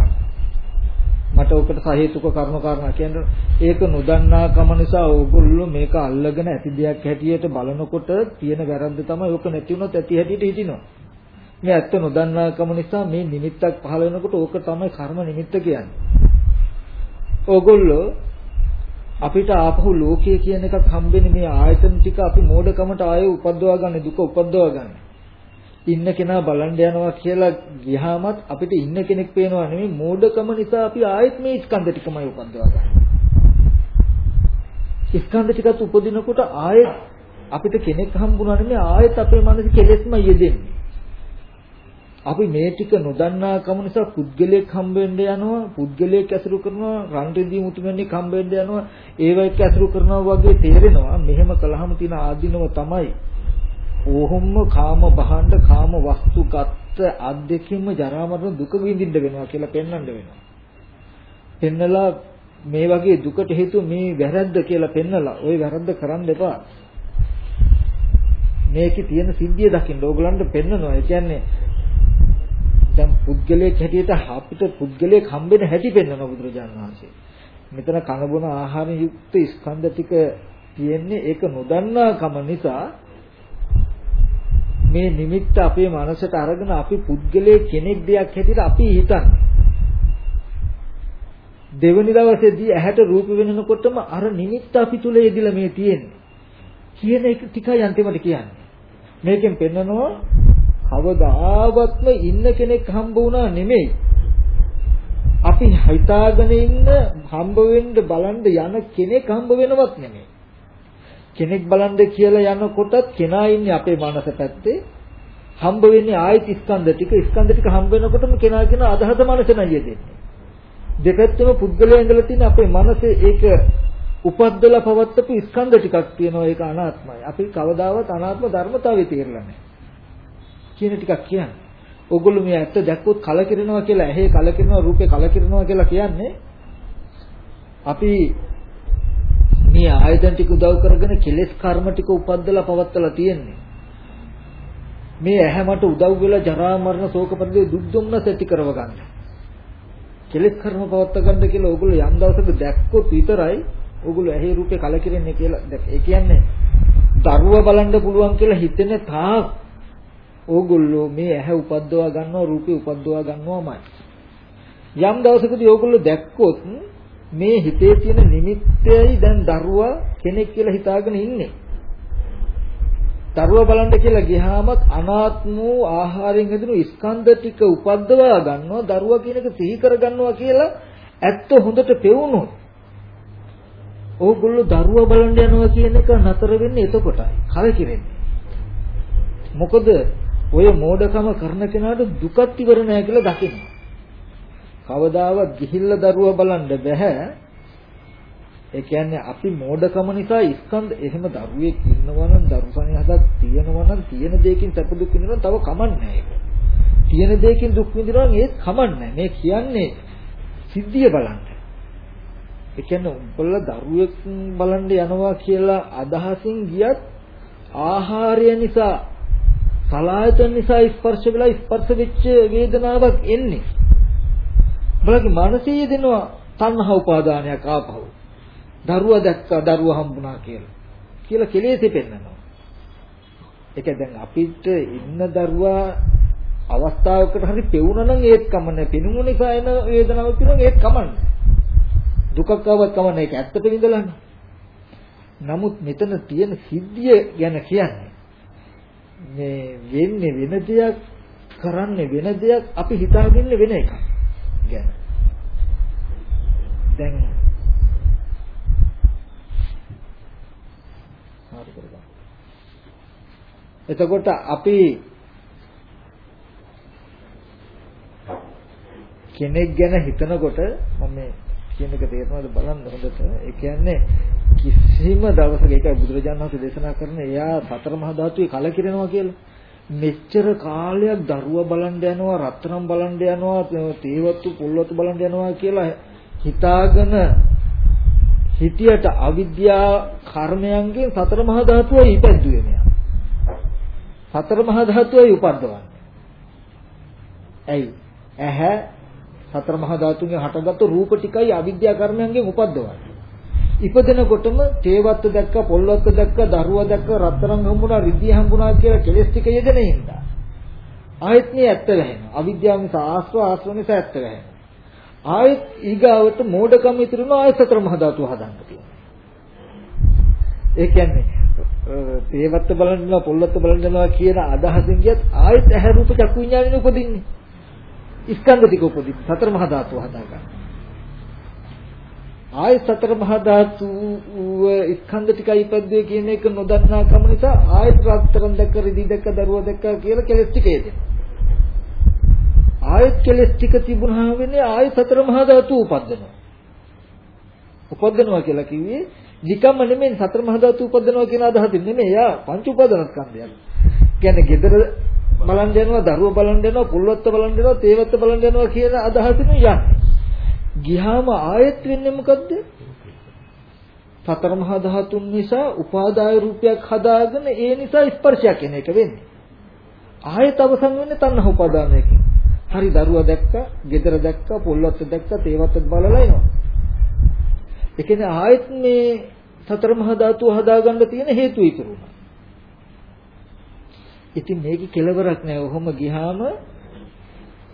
මට ඔකට සහේතුක කරුණු කාරණා කියන්නේ ඒක නොදන්නාකම නිසා ඕගොල්ලෝ මේක අල්ලගෙන ඇති දෙයක් හැටියට බලනකොට තියෙන වැරද්ද තමයි ඕක නැති වුණොත් ඇති හැටියට හිටිනවා. මේ ඇත්ත නොදන්නාකම නිසා මේ නිමිත්තක් පහළ වෙනකොට ඕක තමයි කර්ම නිමිත්ත කියන්නේ. ඕගොල්ලෝ අපිට ආපහු ලෝකය කියන එකක් හම්බෙන්නේ මේ ආයතන ටික අපි මෝඩකමට ආයෙ උපද්දවා ගන්න දුක උපද්දවා ගන්න. ඉන්න කෙනා බලන්න යනවා කියලා ගියාමත් අපිට ඉන්න කෙනෙක් පේනවා නෙමෙයි මෝඩකම නිසා අපි ආයෙත් මේ ස්කන්ධ ටිකමයි උපද්දවා ගන්න. ස්කන්ධ ටිකත් උපදිනකොට ආයෙත් අපිට කෙනෙක් හම්බුනා නෙමෙයි ආයෙත් අපේ මනසේ කෙලෙස්ම යෙදෙන්නේ. අපි මේ ටික නොදන්නා කම නිසා පුද්ගලයෙක් හම්බෙන්න යනවා පුද්ගලයෙක් ඇසුරු කරනවා රන් රෙදි මුතුමැණික් හම්බෙන්න යනවා ඒව එක්ක ඇසුරු කරනවා වගේ තේරෙනවා මෙහෙම කළාම තියෙන ආධිනව තමයි ඕහොම්ම කාම බහණ්ඩ කාම වස්තු ගත්ත අද්දෙකින්ම ජරා මරණ දුක විඳින්න වෙනවා කියලා පෙන්වන්න වෙනවා. පෙන්නලා මේ වගේ දුකට හේතුව මේ වැරද්ද කියලා පෙන්නලා ওই වැරද්ද කරන්න එපා. මේකේ තියෙන සිද්ධිය දකින්න ඕගලන්ට පෙන්නනවා. ඒ කියන්නේ දැන් පුද්ගලයෙක් හැටියට අපිට පුද්ගලයෙක් හම්බෙන හැටි පෙන්වන බුදුරජාණන් වහන්සේ. මෙතන කන බොන ආහාර යුක්ත ස්කන්ධ ටික තියෙන්නේ ඒක නොදන්නාකම නිසා මේ නිමිත්ත අපේ මනසට අරගෙන අපි පුද්ගලයෙක් කෙනෙක් දෙයක් හැටියට අපි හිතන්නේ. දෙවනි දවසේදී ඇහැට රූප වෙනකොටම අර නිමිත්ත අපි තුල යෙදිලා මේ තියෙන්නේ. කියන එක ටිකයි අන්තිමට කියන්නේ. මේකෙන් පෙන්නනවා කවදාවත්ම ඉන්න කෙනෙක් හම්බ වුණා නෙමෙයි. අපි හිතාගෙන ඉන්න හම්බ වෙන්න බලන්න යන කෙනෙක් හම්බ වෙනවත් නෙමෙයි. කෙනෙක් බලන්න කියලා යනකොටත් කෙනා ඉන්නේ අපේ මනස පැත්තේ. හම්බ වෙන්නේ ආයත ස්කන්ධ ටික ස්කන්ධ ටික හම්බ වෙනකොටම කෙනා කියන අදහස මනස නයිය දෙන්නේ. දෙපැත්තම පුද්ගලයා ඉඳලා තියෙන අපේ මනසේ ඒක උපද්දලා පවත්තපු ස්කන්ධ ටිකක් තියෙනවා ඒක අනාත්මයි. අපි කවදාවත් අනාත්ම ධර්මතාවය තේරලා නැහැ. කියන ටිකක් කියන්නේ. ඕගොල්ලෝ මේ ඇත්ත දැක්කොත් කලකිරෙනවා කියලා ඇහි කලකිරෙනවා රූපේ කලකිරෙනවා කියලා කියන්නේ අපි මේ ආයතන ටික උදව් කරගෙන කෙලෙස් කර්ම ටික උපද්දලා පවත්තලා තියෙන්නේ. මේ ඇහැ මට උදව් වෙලා ජරා මරණ ශෝක පරිදේ දුක් දුම්නස ඇති කරව ගන්න. කෙලෙස් කර්ම පවත්ත ගන්න කියලා ඕගොල්ලෝ යම් දවසක දැක්කොත් විතරයි ඕගොල්ලෝ ඇහි රූපේ කලකිරෙන්නේ කියලා ඒ කියන්නේ දරුව බලන්න පුළුවන් කියලා හිතෙන තාක් ඕගොල්ලෝ මේ ඇහැ උපද්දවා ගන්නවා රූපේ උපද්දවා ගන්නවාමයි. යම් දවසකදී ඕගොල්ලෝ දැක්කොත් මේ හිතේ තියෙන නිමිත්තයි දැන් දරුවා කෙනෙක් කියලා හිතාගෙන ඉන්නේ. දරුවා බලන්න කියලා ගියාමත් අනාත්ම වූ ආහාරයෙන් හැදුණු ස්කන්ධ ටික උපද්දවා ගන්නවා දරුවා කියන එක සිහි කර ගන්නවා කියලා ඇත්ත හොඳට පෙවුනොත් ඕගොල්ලෝ දරුවා බලන්න යනවා කියන එක නතර වෙන්නේ එතකොටයි. කලකිරෙන්නේ. මොකද ඔය මෝඩකම කරන කෙනාට දුකත් ඉවර නෑ කියලා දකින්න. කවදාවත් ගිහිල්ලා දරුවා බලන්න බෑ. ඒ කියන්නේ අපි මෝඩකම නිසා ස්කන්ධ එහෙම දරුවෙක් ඉන්නවා නම් දරුසණේ හදක් තියෙනවා නම් තියෙන දෙයකින් සැප දුක් විඳිනවා තව කමන්නේ ඒක. තියෙන දෙයකින් දුක් විඳිනවා ඒත් කමන්නේ. මේ කියන්නේ සිද්ධිය බලන්න. ඒ කියන්නේ උඹලා දරුවෙක් බලන්න යනවා කියලා අදහසින් ගියත් ආහාරය නිසා සලායතන නිසා ස්පර්ශ වෙලා ස්පර්ශ වෙච්ච වේදනාවක් එන්නේ. බලකි මානසීය දෙනවා තණ්හා උපාදානයක් ආපහු. දරුවා දැක්කා දරුවා හම්බුණා කියලා. කියලා කෙලෙසේ පෙන්නනවා. ඒක දැන් අපිට ඉන්න දරුවා අවස්ථාවකට හරි පෙවුනා නම් ඒත් කමන්නේ. පෙනුම නිසා එන වේදනාවක් තියෙනවා ඒත් කමන්නේ. දුකක් ආවත් කමන්නේ ඒක ඇත්තට විඳලානේ. නමුත් මෙතන තියෙන සිද්ධිය ගැන කියන්නේ මේ වෙන්නේ වෙන දෙයක් කරන්නේ වෙන දෙයක් අපි හිතාගන්නේ වෙන එකක් ගැන. දැන් එතකොට අපි කෙනෙක් ගැන හිතනකොට මම කියන එක තේරෙනවද බලන්න හොඳට. ඒ කියන්නේ කිසිම දවසක ඒක බුදුරජාණන් වහන්සේ දේශනා කරන එයා සතර මහා ධාතුවේ කලකිරෙනවා කියලා. මෙච්චර කාලයක් දරුවා බලන් යනවා, රත්තරන් බලන් යනවා, තේවත්තු පොල්වත්තු බලන් යනවා කියලා හිතාගෙන හිතියට අවිද්‍යා කර්මයන්ගෙන් සතර මහා ධාතුවයි ඉපැද්දුවේ මෙයා. සතර මහා ධාතුවයි උපද්දවන්නේ. ඇයි? ඇහැ සතර මහා ධාතුන්ගෙන් හටගත්තු රූප ටිකයි අවිද්‍යා කර්මයන්ගෙන් උපද්දවන්නේ. ඉපදෙනකොටම තේවත්ත දැක්ක, පොල්වත්ත දැක්ක, දරුවා දැක්ක, රත්තරන් හම්බුණා, රිදී හම්බුණා කියලා කෙලස් ටික යෙදෙන හින්දා. ආයෙත් මේ ඇත්ත වැහෙනවා. අවිද්‍යාව නිසා ආශ්‍රව ආශ්‍රව නිසා ඇත්ත වැහෙනවා. ආයෙත් ඊගාවට මෝඩකම ඉතුරුනවා ආයෙත් සතර මහා ධාතුව හදන්න තියෙනවා. ඒ කියන්නේ තේවත්ත බලන්නවා පොල්වත්ත බලන්නවා කියන අදහසින් ගියත් ආයෙත් ඇහැ රූප චක්කු විඥානෙ උපදින්නේ. ස්කන්ධ ටික උපදින්න සතර මහා ධාතුව හදාගන්න. ආය සතර මහා ධාතුව ස්කන්ධ ටිකයි ඉපද්දේ කියන එක නොදන්නා කම නිසා ආයත රත්තරන් දැක්ක රිදී දැක්ක දරුවා දැක්ක කියලා කෙලස් ටික එදෙනවා. ආයත් කෙලස් ටික තිබුණාම වෙන්නේ ආයත සතර මහා ධාතුව උපදිනවා. උපදිනවා කියලා කිව්වේ නිකම්ම නෙමෙයි සතර මහා ධාතුව උපදිනවා කියන අදහසින් නෙමෙයි. යා පංච උපාදානස්කන්ධයක්. කියන්නේ gedara බලන් යනවා, දරුවා බලන් යනවා, පුල්වත්ත බලන් යනවා, තේවත්ත බලන් යනවා කියන අදහසින් යන්නේ. ගියාම ආයෙත් වෙන්නේ මොකද්ද? සතර මහා ධාතුන් නිසා උපාදාය රූපයක් හදාගෙන ඒ නිසා ස්පර්ශයක් එන එක වෙන්නේ. ආයෙත් අවසන් වෙන්නේ තණ්හා උපාදානයකින්. හරි දරුවා දැක්කා, ගෙදර දැක්කා, පොල්වත්ත දැක්කා, තේවත්ත බලලා එනවා. ඒ කියන්නේ ආයෙත් මේ සතර මහා ධාතුව හදාගන්න තියෙන හේතු ඉතුරුනා. ඉතින් මේකේ කෙලවරක් නෑ. ඔහොම ගියාම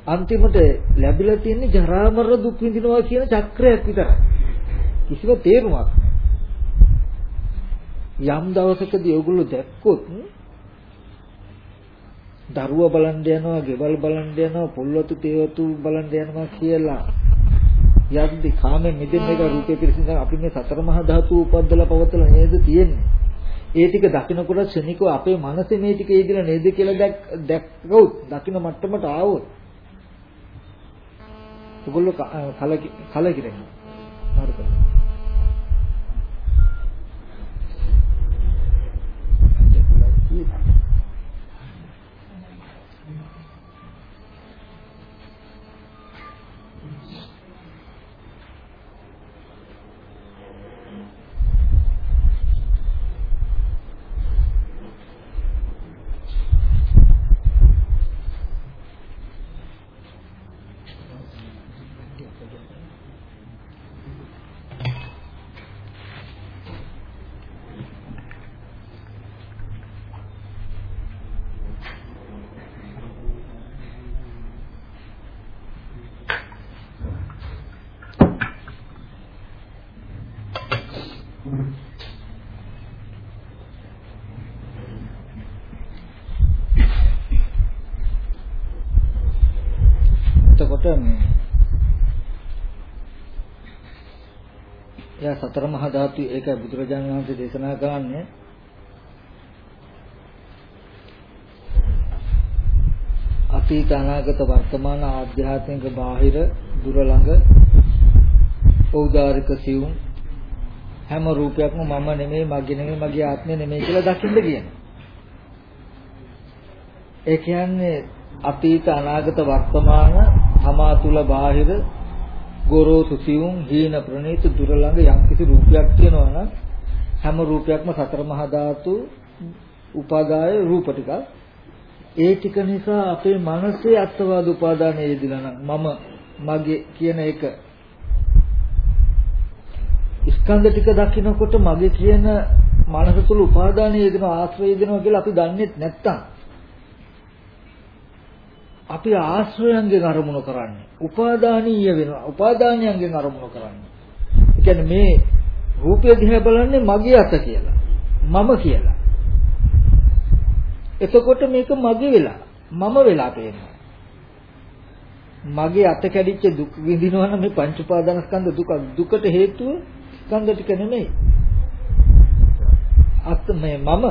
අන්තිමට ලැබිලා තියෙන්නේ ජරා මරණ දුක් විඳිනවා කියන චක්‍රයක් විතරයි. කිසිම තේරුමක් යම් දවසකදී ඔයගොල්ලෝ දැක්කොත් දරුවා බලන් යනවා, ගෙවල් බලන් යනවා, පොල්වතු තේවතු බලන් යනවා කියලා යද්දි කාමෙන් මිදෙන්න එක රූපේ පිරිසිඳ අපි මේ සතර මහා ධාතු උපද්දලා පවතලා නේද තියෙන්නේ. ඒ ටික දකිනකොට ශනිකව අපේ මනසේ මේ ටික ඉදිරිය නේද කියලා දැක්කොත් දකින මට්ටමට ආවොත් ඔගොල්ලෝ කලකිරෙනවා. හරිද? එයා සතර මහා ධාතු ඒකයි බුදුරජාණන් වහන්සේ දේශනා කරන්නේ අතීත අනාගත වර්තමාන ආධ්‍යාත්මික බාහිර දුර ළඟ ඖදාරික සියුම් හැම රූපයක්ම මම නෙමෙයි මගේ නෙමෙයි මගේ ආත්මය නෙමෙයි කියලා දකින්න කියනවා. ඒ කියන්නේ අතීත අනාගත වර්තමාන තමා තුල බාහිර ගොරෝසු සියුම් හීන ප්‍රණීත දුර ළඟ යම්කිසි රූපයක් තියෙනවා නම් හැම රූපයක්ම සතර මහා ධාතු උපාදාය රූප ටික ඒ ටික නිසා අපේ මනසේ අත්වාද උපාදානයේ යෙදিলা නම් මම මගේ කියන එක. ස්කන්ධ ටික දකිනකොට මගේ කියන මනස තුල උපාදානයේ යෙදෙන ආශ්‍රය යෙදෙනවා කියලා අපි දන්නේ නැත්තම් අපි ආශ්‍රයයන්ගෙන් අරමුණු කරන්නේ. උපාදානීය වෙනවා. උපාදානයන්ගෙන් අරමුණු කරන්නේ. ඒ කියන්නේ මේ රූපය දිහා බලන්නේ මගේ අත කියලා. මම කියලා. එතකොට මේක මගේ වෙලා මම වෙලා පේනවා. මගේ අත කැඩිච්ච දුක් විඳිනවා නම් මේ පංච උපාදානස්කන්ධ දුක දුකට හේතුව ස්කන්ධ ටික නෙමෙයි. අත් මේ මම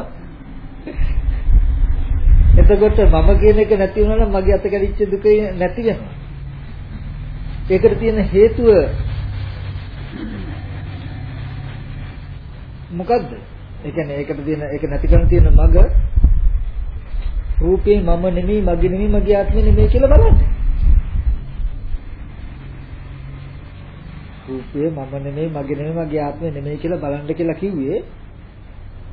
එතකොට මම කියන එක නැති වුණා නම් මගේ අත කැඩිච්ච දුක නැති වෙනවා. ඒකට තියෙන හේතුව මොකද්ද? ඒ කියන්නේ ඒකට තියෙන ඒක නැති කරන තියෙන මග රූපේ මම නෙමෙයි මගේ නෙමෙයි මගේ ආත්මෙ නෙමෙයි කියලා බලන්න. රූපය මම නෙමෙයි මගේ නෙමෙයි මගේ ආත්මය නෙමෙයි කියලා බලන්න කියලා කිව්වේ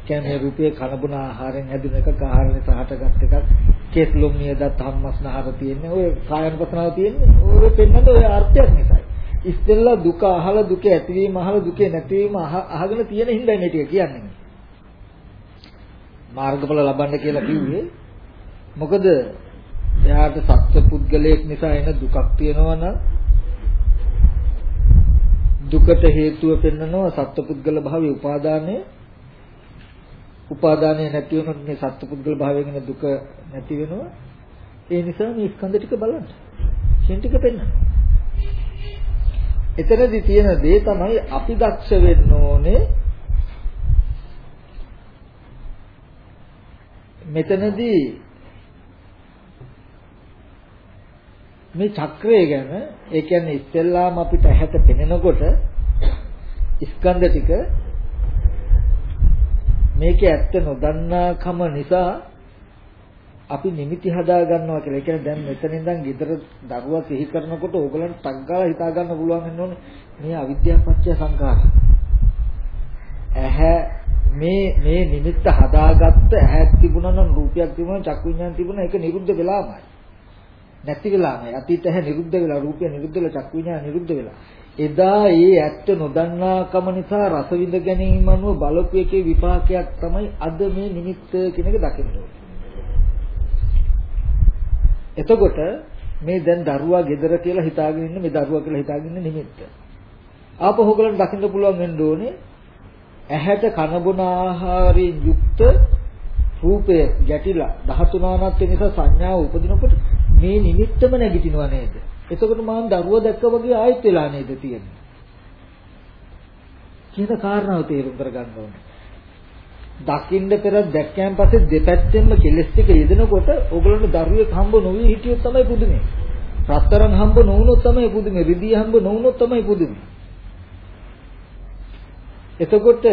කියන්නේ රූපයේ කනබුන ආහාරයෙන් හැදුන එකක් ආහාර නිසා හටගත් එකක් කෙස්ලොම් නියදත් හම්මස්නහර තියෙන්නේ. ඔය කායanusanaව තියෙන්නේ. ඔය පෙන්නද ඔය අර්ථයක් නිසායි. ඉස්සෙල්ලා දුක අහලා දුක ඇතිවීම අහලා දුක නැතිවීම අහගෙන තියෙන හින්දා මේ ටික කියන්නේ. මාර්ගඵල ලබන්න කියලා කිව්වේ. මොකද එයාට සත්‍ය පුද්ගලයෙක් නිසා එන දුකක් තියෙනවා නම් දුකට හේතුව පෙන්නනවා සත්පුද්ගල භාවයේ උපාදානය. උපාදානය නැති වෙනොත් මේ සත්පුද්ගල භාවයෙන් එන දුක නැති වෙනවා. ඒ නිසා මේ ස්කන්ධ ටික බලන්න. කියන ටික පෙන්වනවා එතනදී තියෙන දේ තමයි අපි දක්ෂ වෙන්න ඕනේ. මෙතනදී මේ චක්‍රය ගැන ඒ කියන්නේ ඉස්සෙල්ලාම අපිට ඇහැට පෙනෙනකොට ස්කන්ධ ටික මේකේ ඇත්ත නොදන්නාකම නිසා අපි නිමිති හදා ගන්නවා කියලා. ඒ කියන්නේ දැන් මෙතන ඉඳන් ගෙදර දරුවා සිහි කරනකොට ඕගලන්ට ටක් ගාලා හිතා ගන්න පුළුවන් වෙනෝනේ මේ අවිද්‍යාව පත්‍ය සංකාර. ඇහැ මේ මේ නිමිත්ත හදාගත්ත ඇහැක් තිබුණා නම් රූපයක් තිබුණා චක්කු විඤ්ඤාණ තිබුණා ඒක නිරුද්ධ වෙලාමයි. නැති වෙලාමයි. අතීත ඇහැ නිරුද්ධ වෙලා රූපය නිරුද්ධ වෙලා චක්කු විඤ්ඤාණ නිරුද්ධ වෙලා. එදා ඒ ඇත්ත නොදන්නාකම නිසා රස විඳ ගැනීම අනුව බලපු එකේ විපාකයක් තමයි අද මේ නිමිත්ත කියන එක දකින්න එතකොට මේ දැන් දරුවා gedara කියලා හිතාගෙන ඉන්න මේ දරුවා කියලා හිතාගෙන ඉන්න නිමිත්ත. ආපහු ඔයගලන්ට දකින්න පුළුවන් වෙන්න ඕනේ ඇහැට කනබුන ආහාරයෙන් යුක්ත රූපය ගැටිලා ධාතු නානත්ව නිසා සංඥාව උපදිනකොට මේ නිමිත්තම නැගිටිනව නේද? එතකොට මම දරුවා දැක්ක වගේ ආයෙත් වෙලා නේද තියෙන්නේ? කියන කාරණාව තේරුම් කරගන්න ඕනේ. දකින්න පෙර දැක්කයන් පස්සේ දෙපැත්තෙන්ම කෙලස් ටික යෙදෙනකොට ඕගොල්ලෝ දරුවෙක් හම්බ නොවී හිටියොත් තමයි පුදුමේ. රත්තරන් හම්බ නොවුනොත් තමයි පුදුමේ. රිදී හම්බ නොවුනොත් තමයි පුදුමේ. එතකොට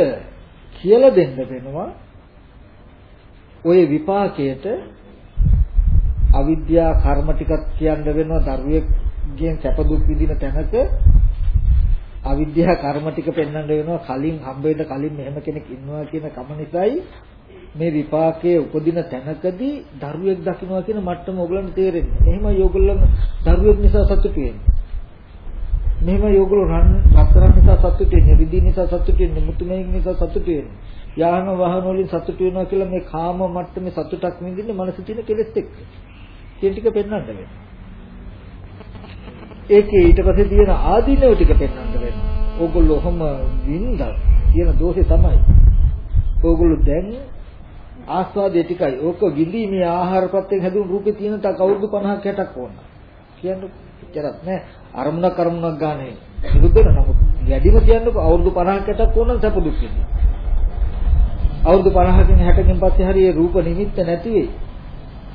කියලා දෙන්න වෙනවා ওই විපාකයට අවිද්‍යා කර්ම ටිකක් කියන්න වෙනවා දරුවෙක්ගෙන් සැප දුක් විඳින තැනක අවිද්‍යා කර්ම ටික පෙන්වන්න වෙනවා කලින් හම්බෙන්න කලින් මෙහෙම කෙනෙක් ඉන්නවා කියන කම නිසායි මේ විපාකයේ උපදින තැනකදී දරුවෙක් දකින්නවා කියන මට්ටම ඕගලන්ට තේරෙන්නේ. එහෙමයි ඕගොල්ලන් දරුවෙක් නිසා සතුටු වෙන්නේ. මෙහෙම යෝගල රන් රත්තරන් නිසා සතුටු වෙන්නේ, රිදී නිසා සතුටු වෙන්නේ, මුතුමැණික් නිසා සතුටු වෙන්නේ. යාන වාහන වලින් සතුටු වෙනවා කියලා මේ කාම මට්ටමේ සතුටක් විඳින්නේ මනස තියෙන කෙලෙස් එක්ක. කියන ටික පෙන්වන්න වෙනවා. ඒකේ ඊට පස්සේ තියෙන ආදීනව ටික පෙන්වන්න වෙනවා. ඕගොල්ලෝ ඔහම වින්දා කියන දෝෂේ තමයි. ඕගොල්ලෝ දැන් ආස්වාදයේ ටිකයි. ඕක විඳීමේ ආහාර ප්‍රත්‍යයෙන් හැදුණු රූපේ තියෙන තක අවුරුදු 50ක් 60ක් ඕන. කියන්නේ එච්චරක් නෑ. අරමුණක් අරමුණක් ගානේ නිරුද්ධ වෙන නමුත් වැඩිම කියන්නකො අවුරුදු 50ක් 60ක් ඕන නම් සැප දුක් විඳින්න. අවුරුදු 50කින් 60කින් පස්සේ හරි ඒ රූප නිමිත්ත නැති වෙයි.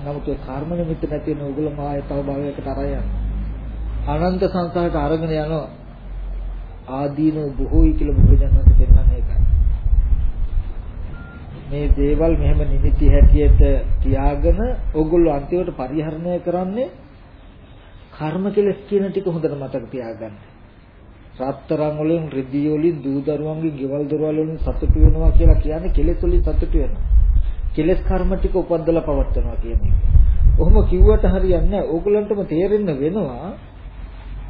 නමුත් ඒ කර්ම නිමිත්ත නැති වෙන ඕගොල්ලෝ මාය තව භවයකට අරය අනන්ත සංසාරට අරගෙන යනවා. ආදීන බොහෝයි කියලා බුදුජානක පෙන්වන්නේ ඒකයි. මේ දේවල් මෙහෙම නිමිති හැටියට තියාගෙන ඕගොල්ලෝ අන්තිමට පරිහරණය කරන්නේ කර්ම කෙලස් කියන ටික හොඳට මතක තියාගන්න. රත්තරන් වලින් රිදී වලින් දූ දරුවන්ගේ ගෙවල් දොරවල් වලින් සතුටු වෙනවා කියලා කියන්නේ කෙලස් වලින් සතුටු වෙනවා. කෙලස් කර්ම ටික උපද්දලා පවත්නවා කියන්නේ. ඔහොම කිව්වට හරියන්නේ නැහැ. ඕගලන්ටම තේරෙන්න වෙනවා.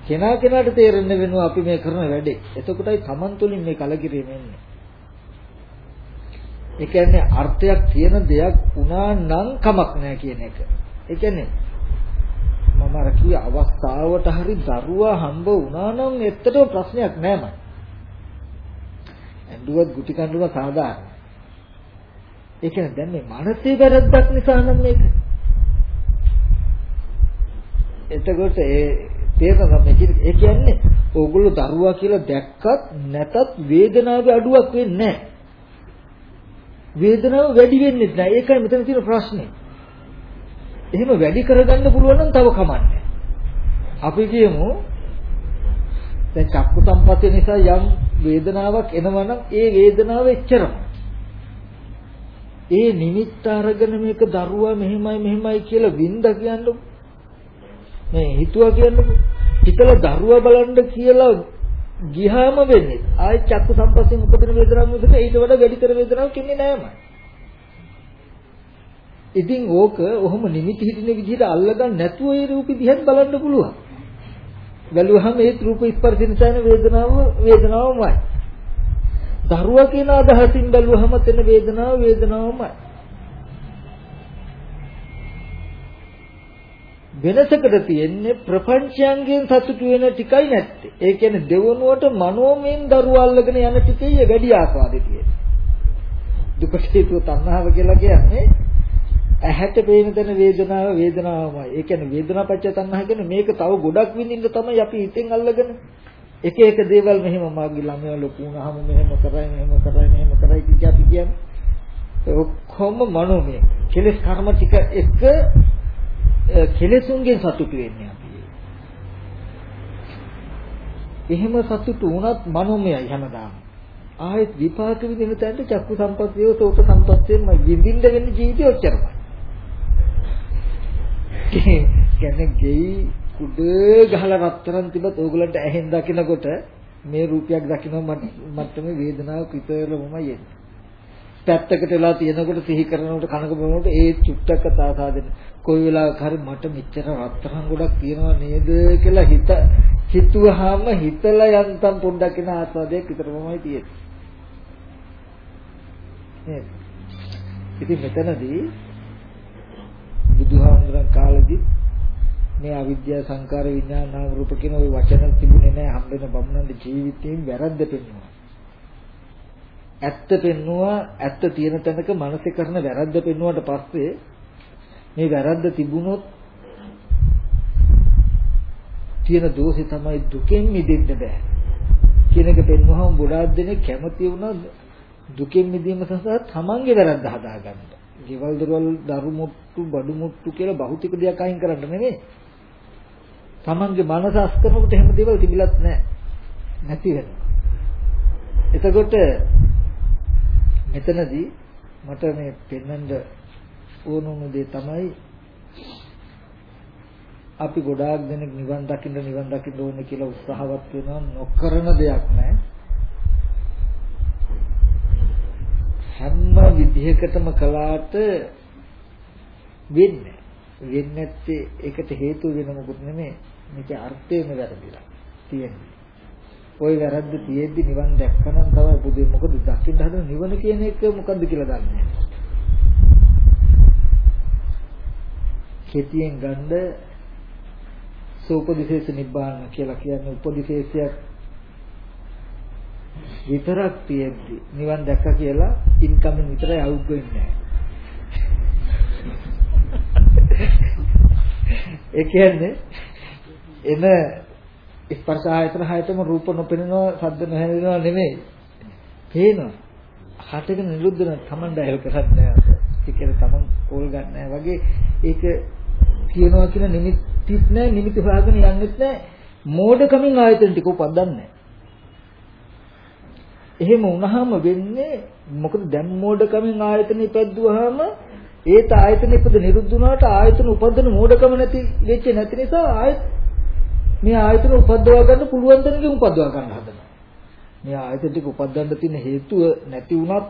කෙනා කෙනාට තේරෙන්න වෙනවා අපි මේ කරන වැඩේ. එතකොටයි Taman තුලින් මේ කලකිරීම එන්නේ. ඒ කියන්නේ අර්ථයක් තියෙන දෙයක් වුණා නම් කමක් නැහැ කියන එක. ඒ කියන්නේ මම අර කිව්වේ අවස්ථාවට හරි දරුවා හම්බ වුණා නම් ඇත්තටම ප්‍රශ්නයක් නෑ මම. ඇඬුවත් ගුටි කන්දුව සාධාරණයි. ඒ කියන්නේ දැන් මේ මනසේ වැරද්දක් නිසා නම් මේක. එතකොට ඒ තේරෙනවා මේ ඒ කියන්නේ ඕගොල්ලෝ දරුවා කියලා දැක්කත් නැතත් වේදනාවේ අඩුවක් වෙන්නේ නැහැ. වේදනාව වැඩි වෙන්නේ නැහැ. ඒකයි මෙතන තියෙන ප්‍රශ්නේ. එහෙම වැඩි කරගන්න පුළුවන් නම් තව කමන්නේ. අපි කියමු දැන් චක්කු සම්පත්තිය නිසා යම් වේදනාවක් එනවා නම් ඒ වේදනාව එච්චරම. ඒ නිමිත්ත අරගෙන මේක දරුවා මෙහෙමයි මෙහෙමයි කියලා වින්ද කියන්නේ මේ හිතුවා කියන්නේ හිතලා දරුවා බලන්න කියලා ගියාම වෙන්නේ ආයෙ චක්කු සම්පස්යෙන් උපදින වේදනාවක් මිසක ඊට වඩා වැඩිතර වේදනාවක් ඉන්නේ නෑමයි. ඉතින් ඕක ඔහොම නිමිති හිටින විදිහට අල්ලගන්න නැතුව ඒ රූපي දිහත් බලන්න පුළුවන්. බැලුවහම ඒ රූප ස්පර්ශ නිසා වේදනාව වේදනාවමයි. දරුවා කියන අදහසින් බැලුවහම තෙන වේදනාව වේදනාවමයි. වෙනසකට තියෙන්නේ ප්‍රපංචයන්ගෙන් සතුටු වෙන ටිකයි නැත්තේ. ඒ කියන්නේ දෙවනුවට මනෝමයෙන් දරුවා අල්ලගෙන යන ටිකේ වැඩි ආස්වාදෙ තියෙන්නේ. දුකට හේතුව තණ්හාව කියලා කියන්නේ ඇහැට පේන තැන වේදනාව වේදනාවමයි. ඒ කියන්නේ වේදනාපච්ච තණ්හා කියන්නේ මේක තව ගොඩක් විඳින්න තමයි අපි හිතෙන් අල්ලගෙන එක එක දේවල් මෙහෙම මාගේ ළමයා ලොකු වුණාම මෙහෙම කරයි මෙහෙම කරයි මෙහෙම කරයි කිය අපි කියන්නේ ඔක්කොම මනෝමය කෙලෙස් කර්ම ටික එක කෙලෙසුන්ගෙන් සතුටු වෙන්නේ අපි. එහෙම සතුටු වුණත් මනෝමයයි හැමදාම. ආයෙත් විපාක විදින තැනට චක්කු සම්පස්සියව සෝත සම්පස්සියෙන්ම විඳින්න වෙන ජීවිතය ඔච්චරමයි. කියන්නේ ගෙයි කුඩ ගහලා රත්තරන් තිබත් ඕගලන්ට ඇහෙන් දකිනකොට මේ රූපයක් දකින්න මට්ටමේ වේදනාවක් විතරමමයි එන්නේ. පැත්තකට වෙලා තියෙනකොට සිහි කරනකොට කනක බොනකොට ඒ චුට්ටක තාසාදෙන කොයි වෙලාවක හරි මට මෙච්චර රත්තරන් ගොඩක් තියෙනවා නේද කියලා හිත හිතුවාම හිතලා යන්තම් පොඩ්ඩක් එන ආස්වාදයක් විතරමයි තියෙන්නේ. නේද? ඉතින් මෙතනදී බුදුහාමුදුරන් කාලෙදි මේ අවිද්‍යා සංකාර විඥාන නාම රූප කියන ওই වචන තිබුණේ නැහැ හම්බෙන බමුණන්ගේ ජීවිතයෙන් වැරද්ද පෙන්වනවා. ඇත්ත පෙන්නවා ඇත්ත තියෙන තැනක මනසේ කරන වැරද්ද පෙන්වුවට පස්සේ මේ වැරද්ද තිබුණොත් තියෙන දෝෂේ තමයි දුකෙන් මිදෙන්න බෑ කියන එක පෙන්වහම ගොඩාක් දෙනෙක් කැමති වුණා දුකෙන් මිදීම සඳහා තමන්ගේ වැරද්ද හදාගන්න. ගෙවල් දොරවල් දරු මුට්ටු බඩු මුට්ටු කියලා භෞතික දෙයක් අයින් කරන්න නෙමෙයි. තමන්ගේ මනස අස් කරනකොට එහෙම දේවල් තිබිලත් නැහැ. නැති වෙනවා. එතකොට මෙතනදී මට මේ පෙන්වන්න ඕනුණු දේ තමයි අපි ගොඩාක් දෙනෙක් නිවන් දකින්න නිවන් දකින්න ඕනේ කියලා උත්සාහවත් වෙනවා නොකරන දෙයක් නැහැ. හැම විදිහකටම කලාට වෙන්නේ. වෙන්නේ නැත්තේ ඒකට හේතු වෙන මොකුත් නෙමෙයි. මේකේ අර්ථයම වැරදිලා තියෙන්නේ. ওই වැරද්ද තියෙද්දි නිවන් දැක්කනම් තමයි බුදු මොකද දකින්න හදන නිවන කියන එක මොකද්ද කියලා දන්නේ කෙටියෙන් ගන්න සෝපදිශේෂ නිබ්බාන කියලා කියන්නේ උපදිශේෂයක් විතරක් තියෙද්දි නිවන් දැක්ක කියලා ඉන්කමින් විතරයි අවුට් වෙන්නේ ඒ කියන්නේ එන ස්පර්ශ ආයතන හයතම රූප නොපෙනෙනවා ශබ්ද නොහැදෙනවා නෙමෙයි. පේනවා. හටගෙන නිරුද්ධ වෙන තමන් ඩයල් කරන්නේ නැහැ. ඒ කියන්නේ තමන් කෝල් ගන්න නැහැ වගේ ඒක කියනවා කියන නිමිතිත් නැහැ නිමිති හොයාගෙන යන්නෙත් නැහැ. මෝඩකමින් ආයතන ටික උපදන්නේ එහෙම වුණාම වෙන්නේ මොකද දැන් මෝඩකමින් ආයතන ඉපැද්දුවාම ඒත ආයතන ඉපද නිරුද්ධ වුණාට ආයතන උපදින මෝඩකම නැති වෙච්ච නැති නිසා ආයත මේ ආයතන උපද්දවා ගන්න පුළුවන් තැනකින් උපද්දවා ගන්න හදනවා. මේ ආයතන ටික උපද්දන්න තියෙන හේතුව නැති වුණත්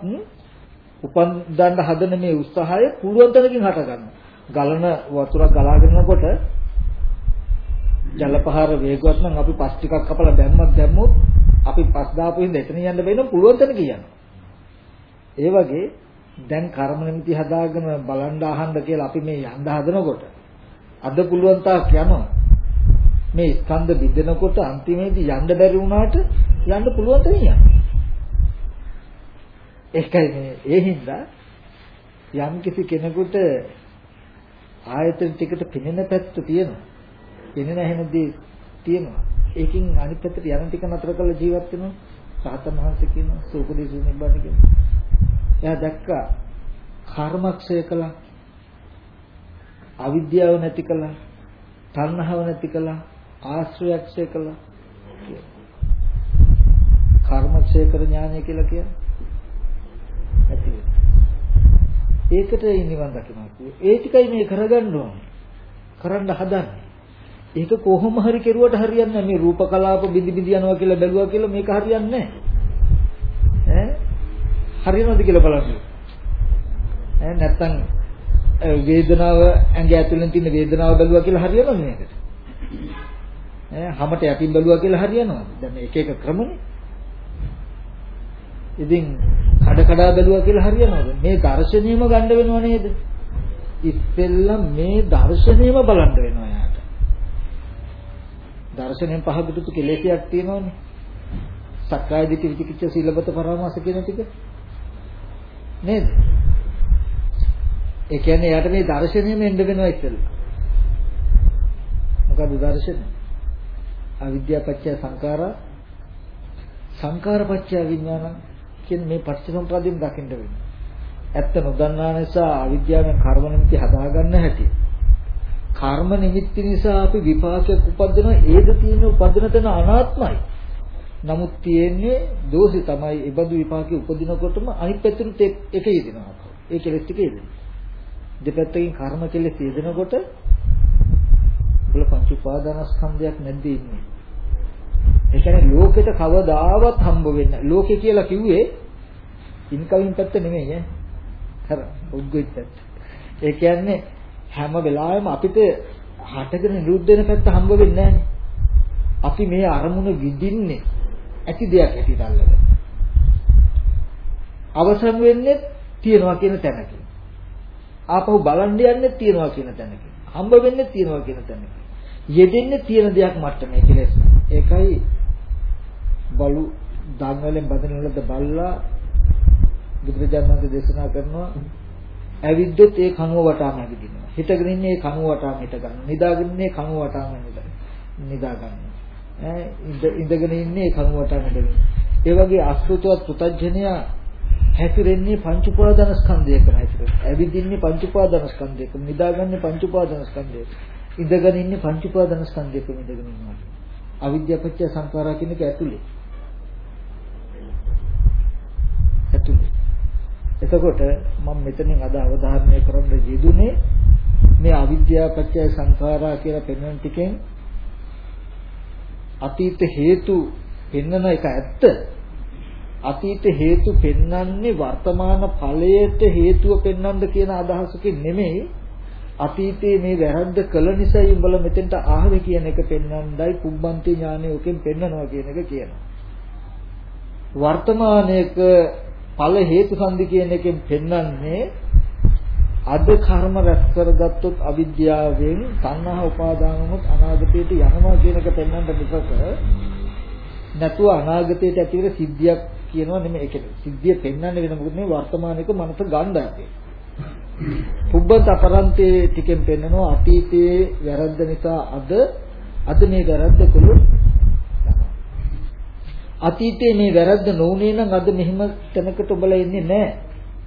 උපන්දන්න හදන මේ උත්සාහය පුළුවන් තැනකින් හට ගන්නවා. ගලන වතුරක් ගලාගෙන යනකොට ජලපහර වේගවත් නම් අපි පස් ටිකක් කපලා දැම්මත් දැම්මොත් අපි පස් දාපු හින්දා එතන යන්න බැහැ පුළුවන් තැනක යනවා. ඒ වගේ දැන් කර්ම නිමිති හදාගෙන බලන් අහන්න කියලා අපි මේ යන්න හදනකොට අද පුළුවන් තාක් යනවා. මේ ස්කන්ධ බෙදෙනකොට අන්තිමේදී යන්න බැරි වුණාට යන්න පුළුවන් තැන යන්න. ඒකයි මේ ඒ හින්දා යම් කිසි කෙනෙකුට ආයතන ටිකට පෙනෙන පැත්ත තියෙනවා. පෙනෙන හැමදේ තියෙනවා. ඒකින් අනිත් පැත්තට යන ටික නතර කරලා ජීවත් වෙනවා. සාතන් වහන්සේ කියනවා සූපදේශ නිබ්බාන කියනවා. එයා දැක්කා කර්මක්ෂය කළා. අවිද්‍යාව නැති කළා. තණ්හාව නැති කළා. ආශ්‍රයක්ෂය කළා කර්මක්ෂය කර ඥානය කියලා කියන්නේ ඇති ඒකට නිවන් දකිනවා ඒ ටිකයි මේ කරගන්න ඕනේ කරන්න හදන්නේ ඒක කොහොම හරි කෙරුවට හරියන්නේ නැහැ. මේ රූප කලාප බිඳි බිඳි යනවා කියලා බැලුවා කියලා මේක හරියන්නේ නැහැ. ඈ හරියනවද කියලා බලන්න. ඈ නැත්තම් වේදනාව ඇඟ ඇතුලෙන් තියෙන වේදනාව බැලුවා කියලා හරියනවද මේකට? ඈ හැමත යටින් බැලුවා කියලා හරියනවද? දැන් එක එක ක්‍රමනේ. ඉතින් කඩ කඩා බැලුවා කියලා හරියනවද? මේ දර්ශනීයම ගන්න වෙනව නේද? ඉස්සෙල්ලා මේ දර්ශනීයම බලන්න වෙනවා යාට. දර්ශනයෙන් පහකට කෙලෙසියක් තියෙනවනේ. සක්කාය දිට්ඨි විචිකිච්ඡ සීලබත පරාමාස කියන ටික. නේද? ඒ කියන්නේ යාට මේ දර්ශනීයම එන්න වෙනවා ඉස්සෙල්ලා. මොකද දර්ශනය? අවිද්‍යාව පත්‍ය සංඛාරා සංඛාර පත්‍ය විඥාන කියන මේ පටිච්චසමුප්පාදයෙන් දකින්න වෙනවා. ඇත්ත නොදන්නා නිසා අවිද්‍යාවෙන් කර්ම නිමිති හදාගන්න හැටි. කර්ම නිමිති නිසා අපි විපාකයක් උපදින ඒද තියෙන උපදින තැන අනාත්මයි. නමුත් තියෙන්නේ දෝෂي තමයි ඒ බඳු විපාකේ උපදිනකොටම අනිත් පැත්තට එක යෙදෙනවා. ඒ කෙලෙස් ටික යෙදෙනවා. දෙපැත්තකින් කර්ම කෙලෙස් යෙදෙනකොට බුල පංච උපාදානස්කන්ධයක් නැද්ද ඉන්නේ. ඒ කියන්නේ ලෝකෙට කවදාවත් හම්බ වෙන්නේ ලෝකේ කියලා කිව්වේ ඉන්කමින් පැත්ත නෙමෙයි ඈ. හර උද්ගොත් පැත්ත. ඒ කියන්නේ හැම වෙලාවෙම අපිට හටගෙන නිරුද්ධ වෙන පැත්ත හම්බ වෙන්නේ අපි මේ අරමුණ විඳින්නේ ඇති දෙයක් ඇතිට අල්ලගෙන. අවසන් වෙන්නේ තියනවා කියන තැනකින්. ආපහු බලන්න යන්නේ තියනවා කියන තැනකින්. හම්බ වෙන්නේ තියනවා කියන තැනකින්. යෙදෙන්නේ තියෙන දෙයක් මට්ටමේ කෙලෙස්. ඒකයි බලු දාන් වලින් බදන වලද බල්ලා බුදුරජාණන් වහන්සේ දේශනා කරනවා ඇවිද්දොත් ඒ කනුව වටාම ඇවිදිනවා. හිටගෙන ඉන්නේ ඒ කනුව වටාම හිට ගන්නවා. නිදාගෙන ඉන්නේ කනුව වටාම නිදා ගන්නවා. ඈ ඉඳගෙන ඉන්නේ කනුව වටාම ඉඳගෙන. ඒ වගේ අසෘතවත් පුතඥයා හැසිරෙන්නේ පංච උපාදාන ස්කන්ධයකම හැසිරෙන්නේ. ඇවිදින්නේ පංච උපාදාන ස්කන්ධයකම. නිදාගන්නේ පංච උපාදාන ස්කන්ධයක. ඉඳගෙන ඉන්නේ පංච උපාදාන ස්කන්ධයකම ඉඳගෙන ඉන්නවා. අවිද්‍යාපච්චය සංඛාරා කියන එක ඇතුලේ. ඇතුලේ. එතකොට මම මෙතනින් අද අවධාරණය කරන්න යෙදුනේ මේ අවිද්‍යාපච්චය සංඛාරා කියලා පෙන්වන ටිකෙන් අතීත හේතු පෙන්වන එක ඇත්ත. අතීත හේතු පෙන්වන්නේ වර්තමාන ඵලයට හේතුව පෙන්වන්න කියන අදහසකින් නෙමෙයි අතීතයේ මේ වැරද්ද කළ නිසා උඹලා මෙතෙන්ට ආවේ කියන එක පෙන්වන්නයි පුබ්බන්ති ඥානෙ ඔකෙන් පෙන්වනවා කියන එක කියනවා. වර්තමානයේක ඵල හේතු සංදි කියන එකෙන් පෙන්වන්නේ අද කර්ම රැස් කරගත්තොත් අවිද්‍යාවෙන් සංහා උපාදානමුත් අනාගතයට යනවා කියන එක පෙන්වන්න මිසක නැතුව අනාගතයට ඇතිවෙන සිද්ධියක් කියනවා නෙමෙයි ඒක. සිද්ධිය පෙන්වන්න වෙන මොකද මේ වර්තමානික මනස ගන්න පුබ්බත් අපරන්තේ ටිකෙන් පෙන්නනවා අතීතයේ වැරද්ද නිසා අද අද මේ වැරද්ද කළොත් අතීතයේ මේ වැරද්ද නොවුනේ නම් අද මෙහෙම තැනකට ඔබලා ඉන්නේ නැහැ.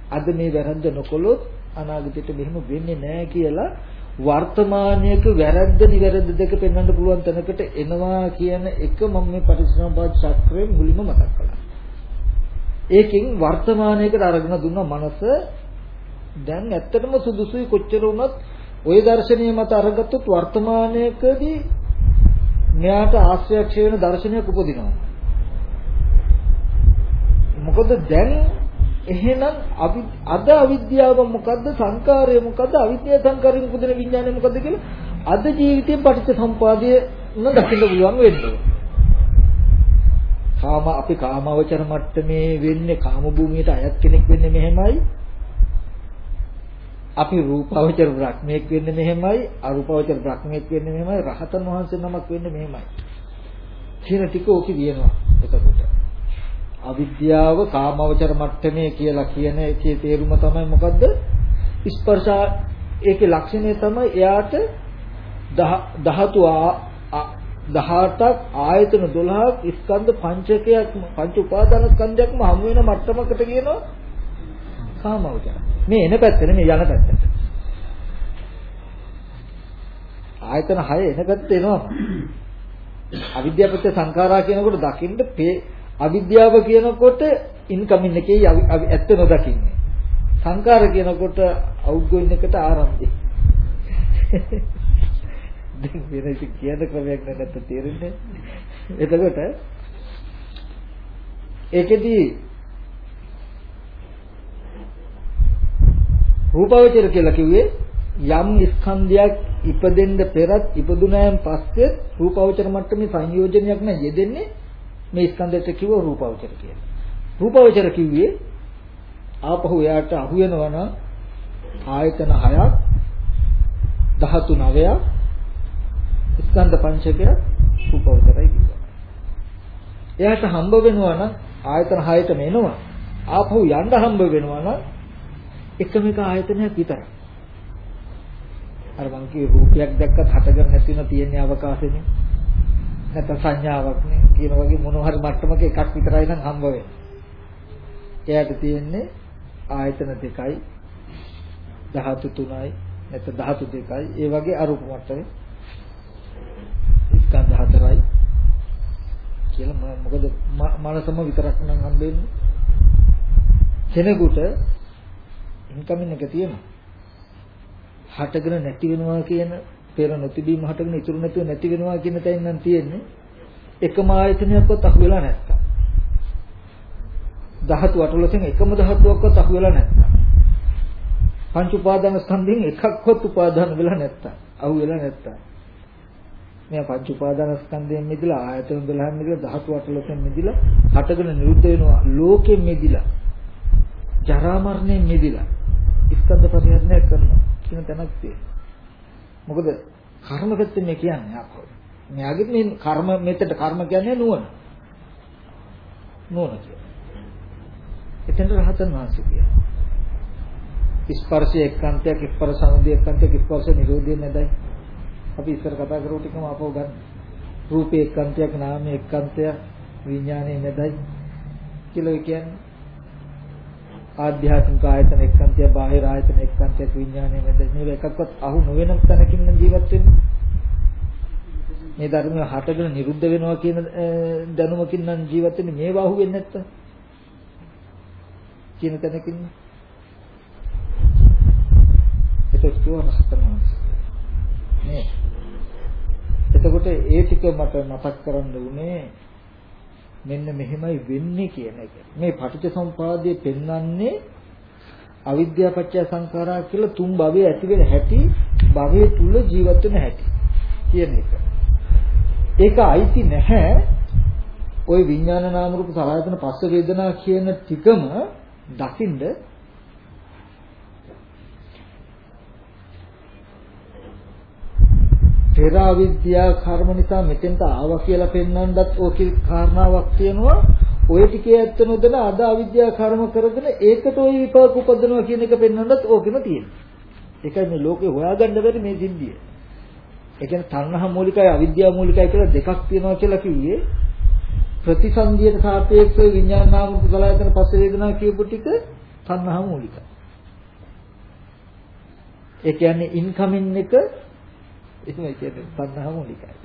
අද මේ වැරද්ද නොකළොත් අනාගතයට මෙහෙම වෙන්නේ නැහැ කියලා වර්තමානයේක වැරද්ද නිවැරද්ද දෙක පෙන්වන්න පුළුවන් තැනකට එනවා කියන එක මම මේ පටිච්චසමුප්පාද චක්‍රයේ මුලින්ම මතක් කළා. ඒකෙන් වර්තමානයේකට අරගෙන දුන්න මනස දැන් ඇත්තටම සුදුසුයි කොච්චර වුණත් ওই දර්ශනීය මත අරගත්තොත් වර්තමානයේකදී මෙයාට ආශ්‍රයක්ෂය වෙන දර්ශනයක් උපදිනවා. මොකද දැන් එහෙනම් අද අවිද්‍යාව මොකද්ද සංකාරය මොකද්ද අවිද්‍යාව සංකාරයෙන් උපදින විඥානය මොකද්ද කියලා අද ජීවිතේ පටිච්ච සම්පාදයේ න දකින්න පුළුවන් වෙන්නේ. කාම අපි කාමවචර මට්ටමේ වෙන්නේ කාම භූමියට අයත් කෙනෙක් වෙන්නේ මෙහෙමයි. අපි රූපාවචර බ්‍රහ්මයක් වෙන්නේ මෙහෙමයි, අරූපාවචර බ්‍රහ්මයක් වෙන්නේ මෙහෙමයි, රහතන් වහන්සේ නමක් වෙන්නේ මෙහෙමයි. කියන ටික ඕකේ දිනනවා එතකොට. අවිද්‍යාව කාමවචර මට්ටමේ කියලා කියන එකේ තේරුම තමයි මොකද්ද? ස්පර්ශ ඒකේ ලක්ෂණය තමයි එයාට ධාතු 18ක් ආයතන 12ක් ස්කන්ධ පංචකයක් පංච උපාදාන ස්කන්ධයක්ම හමු වෙන මට්ටමකට කියනවා කාමවචර. මේ එන පැත්ත නෙමෙයි යන පැත්තට. ආයතන 6 එන පැත්ත එනවා. අවිද්‍යාපත්‍ය සංඛාරා කියනකොට දකින්න අවිද්‍යාව කියනකොට ඉන්කමින් එකේ ඇත්ත නොදකින්නේ. සංකාර කියනකොට අවුට්ගෝයින් එකට ආරම්භය. දැන් වෙන ඉතින් කියන ක්‍රමයක් නැත්නම් තේරෙන්නේ. එතකොට ඒකෙදි රූපවචර කියලා කිව්වේ යම් ස්කන්ධයක් ඉපදෙන්න පෙරත් ඉපදුනයන් පස්සේ රූපවචර මට්ටමේ සංයෝජනයක් නෑ යෙදෙන්නේ මේ ස්කන්ධයට කිව්ව රූපවචර කියලා. රූපවචර කිව්වේ ආපහු එයාට අහු වෙනවා නම් ආයතන 6ක් ධාතු 9ක් ස්කන්ධ පංචකය රූපවචරයි කියනවා. එයාට හම්බ වෙනවා නම් ආයතන 6ටම එනවා. ආපහු යන්න හම්බ වෙනවා නම් එකම එක ආයතනයක් විතරයි. අර මං කියේ රූපයක් දැක්කත් හටගෙන නැති වෙන තියෙන අවකාශෙනේ. නැත්නම් සංඥාවක් නේ. කියන වගේ මොන හරි මට්ටමක එකක් විතරයි නම් හම්බ වෙන්නේ. එයාට තියෙන්නේ ආයතන දෙකයි ධාතු තුනයි නැත්නම් ධාතු දෙකයි. ඒ වගේ අරූප මට්ටමේ ස්කන්ධ හතරයි කියලා මොකද මනසම විතරක් නම් හම්බෙන්නේ කෙනෙකුට ඉන්කමින් එක තියෙනවා. හටගෙන නැති වෙනවා කියන පෙර නොතිබීම හටගෙන ඉතුරු නැතුව නැති වෙනවා කියන තැනින් නම් තියෙන්නේ එකම ආයතනයක්වත් අහු වෙලා නැත්තම්. ධාතු අටලොසෙන් එකම ධාතුවක්වත් අහු වෙලා නැත්තම්. පංච උපාදාන ස්කන්ධයෙන් එකක්වත් උපාදාන වෙලා නැත්තම් අහු වෙලා නැත්තම්. මේ පංච උපාදාන ස්කන්ධයෙන් මිදලා ආයතන 12න් මිදලා ධාතු අටලොසෙන් මිදලා හටගෙන නිරුද්ධ වෙනවා ලෝකෙන් මිදලා ජරා මරණයෙන් මිදලා. ස්කන්ධ පරිහරණය කරනවා කියන තැනක් තියෙනවා. මොකද කර්ම පැත්තෙන් මේ කියන්නේ අපෝ මෙයාගේ මේ කර්ම මෙතට කර්ම කියන්නේ නුවණ නුවණ කියන්නේ එතෙන්ට රහතන් වහන්සේ කියනවා. ස්පර්ශය එක්කන්තයක් ස්පර්ශ සමුදය එක්කන්තයක් ස්පර්ශ නිරෝධය නැදයි. අපි ඉස්සර කතා කරපු ටිකම අපව ගන්න. රූපේ එක්කන්තයක් නාමයේ එක්කන්තයක් විඥානයේ නැදයි කියලා කියන්නේ. ආධ්‍යාත්මික ආයතන එක්කන්තය බාහිර ආයතන එක්කන්තයක් විඥානයේ නැදයි. මේක එකක්වත් අහු නොවන තැනකින් ජීවත් වෙන්නේ. මේ ධර්මය හටගෙන නිරුද්ධ වෙනවා කියන දැනුමකින් නම් ජීවත් වෙන්නේ මේවා අහු වෙන්නේ නැත්තම් කියන තැනකින් ඒක කියව රහතන් නේ එතකොට ඒ ටික මට මතක් කරන්න උනේ මෙන්න මෙහෙමයි වෙන්නේ කියන එක. මේ පටිච්චසමුපාදයේ පෙන්වන්නේ අවිද්‍යාව පත්‍ය සංඛාරා කියලා තුන් භවයේ ඇති වෙන හැටි භවයේ තුල ජීවත් වෙන හැටි කියන එක. ඒක අයිති නැහැ ওই විඥාන නාම රූප සලආයතන පස්ස වේදනා කියන ටිකම දකින්ද පෙර අවිද්‍යා කර්ම නිසා මෙතෙන්ට ආවා කියලා පෙන්වන්නත් ඕකේ කාරණාවක් තියෙනවා. ඔය ටිකේ ඇත්ත නොදැන අද අවිද්‍යා කර්ම කරගෙන ඒකට ওই විපාක උපදිනවා කියන එක පෙන්වන්නත් ඕකෙම තියෙනවා. ඒකයි මේ ලෝකේ හොයාගන්න බැරි මේ සිද්ධිය ඒ කියන්නේ තණ්හා මූලිකයි අවිද්‍යාව මූලිකයි කියලා දෙකක් තියෙනවා කියලා කිව්වේ. ප්‍රතිසන්දියට සාපේක්ෂව විඥාන නාම කුසලයන් පස්ස වේදනා කියපු ටික තණ්හා මූලිකයි. ඒ කියන්නේ ඉන්කමින් එක එහෙම කියන්නේ තණ්හා මූලිකයි.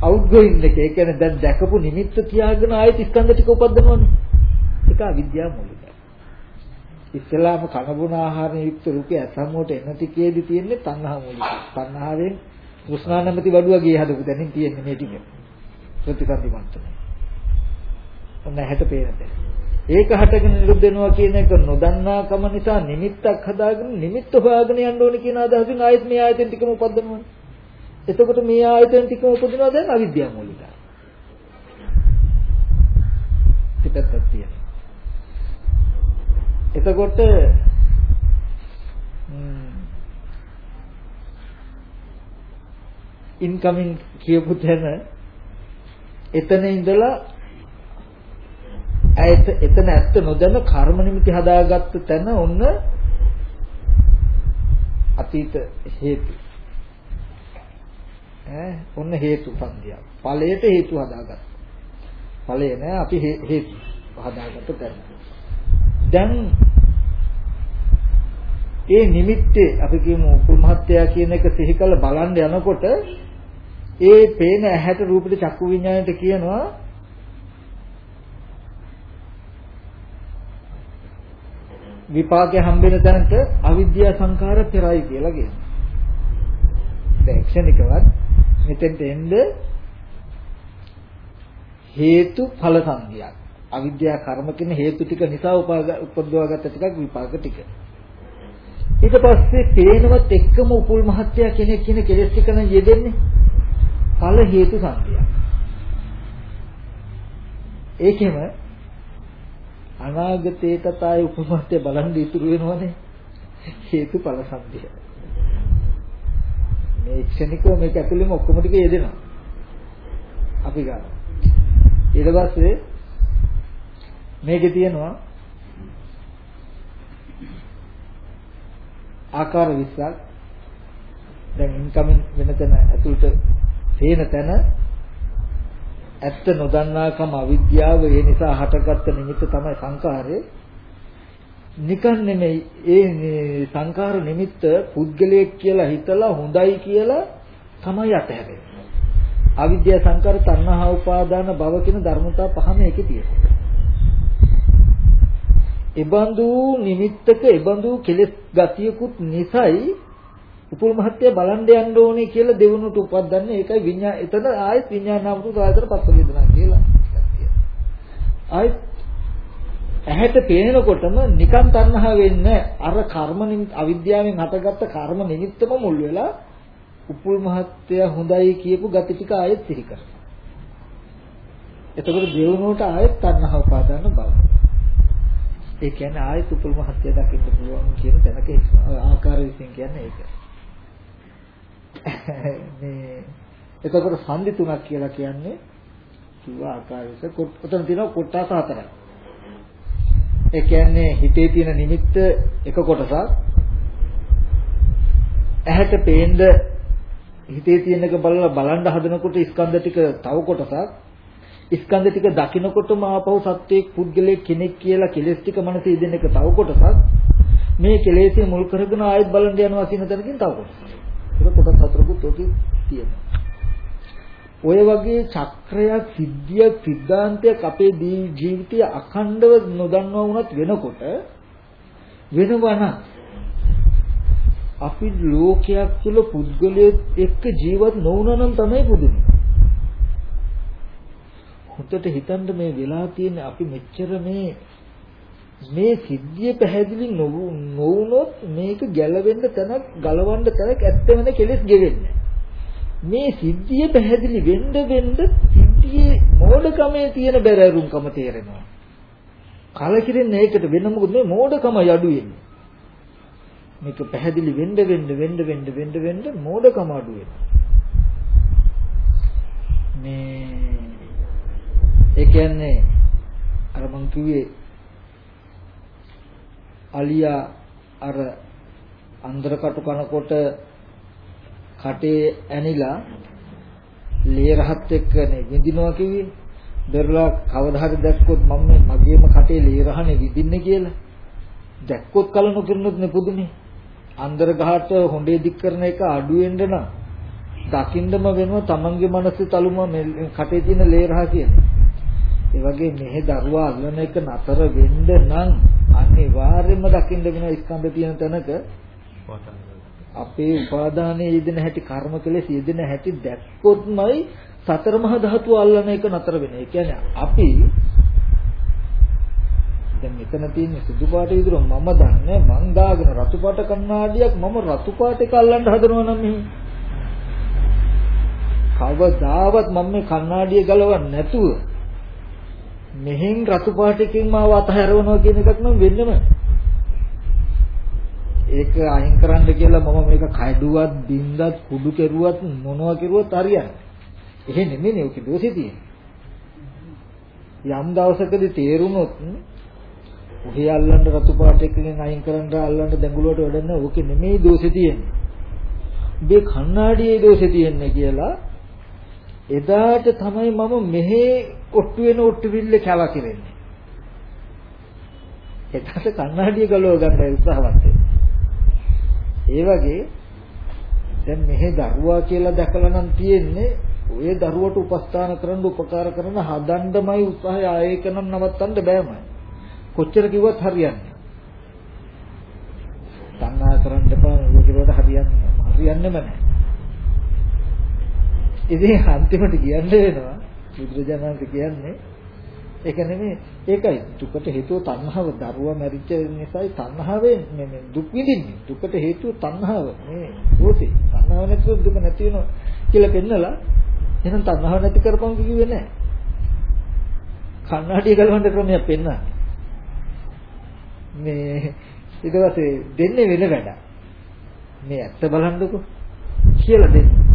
අවුට්ගෝයින් එක ඒ කියන්නේ දැන් දැකපු නිමිත්ත තියාගෙන ආයෙත් ස්කන්ධ ටික උපදිනවනේ. ඒක අවිද්‍යාව මූලිකයි. ඉස්ලාම කනබුන ආහාරයෙන් යුක්ත රූපය සම්මෝට එනති කේදි තියෙන්නේ තණ්හා මූලිකයි. තණ්හාවෙන් කෘෂ්ණා නැමැති වඩුව ගේ හදපු දැනින් තියෙන්නේ මේ ටික. ප්‍රතිසන්දි මන්ත්‍රය. ඔන්න හැට පේන තැන. ඒක හටගෙන නිරුද්ධ වෙනවා කියන එක නොදන්නා කම නිසා නිමිත්තක් හදාගෙන නිමිත්ත හොයාගෙන යන්න ඕනේ කියන අදහසින් ආයෙත් මේ ආයතන ටිකම උපදිනවා. එතකොට මේ ආයතන ටිකම උපදිනවා දැන් අවිද්‍යාව මූලිකයි. පිටත්තක් තියෙනවා. එතකොට ඉන්කමින් කියපු තැන එතන ඉඳලා ඇයට එතන ඇත්ත නොදැන කර්ම නිමිති හදාගත්ත තැන ඔන්න අතීත හේතු. ඈ ඔන්න හේතු සංදියා ඵලයට හේතු හදාගත්ත. ඵලය නෑ අපි හේතු හදාගත්ත තැන. දැන් ඒ නිමිත්තේ අපි කියමු කුල් මහත්තයා කියන එක සිහි කළ බලන්න යනකොට ඒ පේන ඇහැට රූපෙට චක්කු විඤ්ඤාණයට කියනවා විපාකේ හම්බෙන තැනට අවිද්‍යා සංඛාර පෙරයි කියලා කියනවා. දැන් ක්ෂණිකවත් මෙතෙන්ට එන්න හේතු ඵල සංගියක්. අවිද්‍යා කර්ම කියන හේතු ටික නිසා උපදවාගත්ත ටිකක් විපාක ටික. ඊට පස්සේ පේනවත් එක්කම උපුල් මහත්ය කෙනෙක් කියන කෙලෙස් ටික නම් යෙදෙන්නේ ඵල හේතු සංගියක්. ඒකෙම අනාගතේ තතයි උපමහත්ය බලන් ඉතුරු වෙනවනේ හේතුඵල සම්පිය. මේ ක්ෂණිකව මේක ඇතුළෙම ඔක්කොම ටික යෙදෙනවා. අපි ගන්න. ඊට පස්සේ මේකේ තියෙනවා ආකාර 20ක් දැන් ඉන්කමින් වෙන තැන ඇතුළට පේන තැන ඇත්ත නොදන්නාකම අවිද්‍යාව ඒ නිසා හටගත්ත නිමිත්ත තමයි සංකාරය නිකන් නෙමෙයි ඒ සංකාර නිමිත්ත පුද්ගලයෙක් කියලා හිතලා හොඳයි කියලා තමයි අතහැරෙන්නේ. අවිද්‍යා සංකාර තණ්හා උපාදාන භව කියන ධර්මතා පහම එකේ තියෙනවා. එබඳු නිමිත්තක එබඳු කෙලෙස් ගතියකුත් නිසයි උපුල් මහත්ය බලන්න යන්න ඕනේ කියලා දෙවනුට උපද්දන්නේ ඒකයි විඤ්ඤා එතන ආයෙත් විඤ්ඤාණාමතු සායතර පස්ස වේදනා කියලා ආයෙත් ඇහැට පේනකොටම නිකන් තණ්හා වෙන්නේ අර කර්ම නිමිත් අවිද්‍යාවෙන් හටගත්ත කර්ම නිමිත්තම මුල් වෙලා උපුල් මහත්ය හොඳයි කියපු gati ටික ආයෙත් සිහි කරනවා. එතකොට දෙවනුවට ආයෙත් තණ්හා උපාදාන බව. ඒ කියන්නේ ආයෙත් උපුල් මහත්ය දකින්න පුළුවන් කියන තැනක ආකාර විසින් කියන්නේ ඒක. මේ එතකොට සම්දි තුනක් කියලා කියන්නේ කිව්ව ආකාරයක උතන තියෙනවා කොටස් හතරක්. ඒ කියන්නේ හිතේ තියෙන නිමිත්ත එක කොටසක්. ඇහැට පේන්න හිතේ තියෙන එක බලලා බලන්න හදනකොට ස්කන්ධ ටික තව කොටසක්. ස්කන්ධ ටික දකිනකොටම ආපහු සත්‍යයක් පුද්ගලයෙක් කෙනෙක් කියලා කෙලෙස් ටික මනසේ ඉදෙන එක තව කොටසක්. මේ කෙලෙස්ේ මුල් කරගෙන ආයෙත් බලන්න යනවා කියන තැනකින් තව කොටසක්. ඒක කොටස් හතරකුත් ඔකේ තියෙනවා. ඔය වගේ චක්‍රයක් සිද්ධියක් සිද්ධාන්තයක් අපේ ජීවිතය අඛණ්ඩව නොදන්නවා වුණත් වෙනකොට වෙනවනම් අපි ලෝකයක් තුළ පුද්ගලයෙක් එක්ක ජීවත් නොවුණා නම් තමයි පුදුමයි. හොතට හිතන්න මේ වෙලා තියෙන අපි මෙච්චර මේ මේ සිද්ධිය පැහැදිලි නොවුනොත් මේක ගැලවෙන්න තැනක් ගලවන්න තැනක් ඇත්තම කෙලෙස් ගෙවෙන්නේ මේ සිද්ධිය පැහැදිලි වෙන්න වෙන්න සිද්ධියේ මෝඩකමේ තියෙන බැරරුම්කම තේරෙනවා. කලකිරෙන්නේ ඒකට වෙන මොකද මේ මෝඩකම යඩු වෙන්නේ. මේක පැහැදිලි වෙන්න වෙන්න වෙන්න වෙන්න වෙන්න වෙන්න මෝඩකම අඩු වෙනවා. මේ ඒ කියන්නේ අර මං කිව්වේ අලියා අර අන්දරකටු කනකොට කටේ ඇනිලා ලේ රහත් එක්ක නේ විඳිනවා කිව්වේ. දරලා කවදා හරි දැක්කොත් මම මේ මගේම කටේ ලේ රහනේ විඳින්නේ කියලා. දැක්කොත් කල නොකිරුණොත් නේ පුදුනේ. අන්දර ගහට හොඬේ දික් කරන එක අඩු වෙන්න නම් දකින්නම වෙනවා තමන්ගේ මනසේ තලුම කටේ තියෙන ලේ රහ කියන්නේ. ඒ වගේ මෙහෙ දරුවා අල්ලන එක නතර වෙන්න නම් අනිවාර්යයෙන්ම දකින්න වෙන ස්කන්ධ තියෙන තැනක අපේ උපාදානයේ යෙදෙන හැටි කර්ම කෙලෙස් යෙදෙන හැටි දැක්කොත්මයි සතර මහා ධාතු අල්ලන එක නතර වෙන්නේ. ඒ කියන්නේ අපි දැන් මෙතන තියෙන සුදු පාට විතර මම දන්නේ මං දාගෙන රතු පාට කණ්ණාඩියක් මම රතු පාට එක අල්ලන්න හදනවා නම් මෙහි කවදාවත් මම මේ කණ්ණාඩිය ගලවන්නේ නැතුව මෙහෙන් රතු පාටකින් මාව අතහැරවනවා කියන එකක් නම් වෙන්නම ඒක අයින් කරන්න කියලා මම මේක කඩුවත් බින්දත් කුඩු කෙරුවත් මොනවා කෙරුවත් හරියන්නේ. එහෙ නෙමෙයි ඔකේ දෝෂේ තියෙන්නේ. යම් දවසකදී තේරුනොත් ඔහේ අල්ලන්න රතු පාටකින් අයින් කරන්න අල්ලන්න දැඟලුවට වැඩ නැහැ. ඕකේ නෙමෙයි දෝෂේ තියෙන්නේ. මේ කණ්ණාඩියේ දෝෂේ තියෙන්නේ කියලා එදාට තමයි මම මෙහි ඔට්ටු වෙන ඔට්ටු විල්ලේ කැවකිරෙන්නේ. එදාට කන්නඩිය ගලව ගන්න උත්සාහවත් ඒ වගේ දැන් මෙහි දරුවා කියලා දැකලා නම් තියෙන්නේ ඔය දරුවට උපස්ථාන කරන්න උපකාර කරන හදන්නමයි උත්සාහය ආයෙක නම් නවත්තන්න බෑමයි. කොච්චර කිව්වත් හරියන්නේ. තණ්හා කරන්න එපා මේක කිව්වට හරියන්නේ හරියන්නේම නැහැ. ඉතින් අන්තිමට කියන්න වෙනවා බුදුරජාණන් කියන්නේ. ඒක නෙමෙයි. ඒකයි දුකට හේතුව තණ්හාව දරුවා මැරිච්ච නිසායි තණ්හාවෙන් මේ දුක් විඳින්නේ. දුකට හේතුව තණ්හාව. මේ රෝසේ තණ්හාව නැතුව දුක නැති වෙනවා කියලා පෙන්නලා එහෙනම් තණ්හාව නැති කරපම් කිව්වේ නැහැ. කන්නඩිය ගලවන්න ක්‍රමයක් පෙන්නන මේ ඊට පස්සේ දෙන්නේ වෙන වැඩ මේ ඇත්ත බලන්නකෝ කියලා දෙන්න.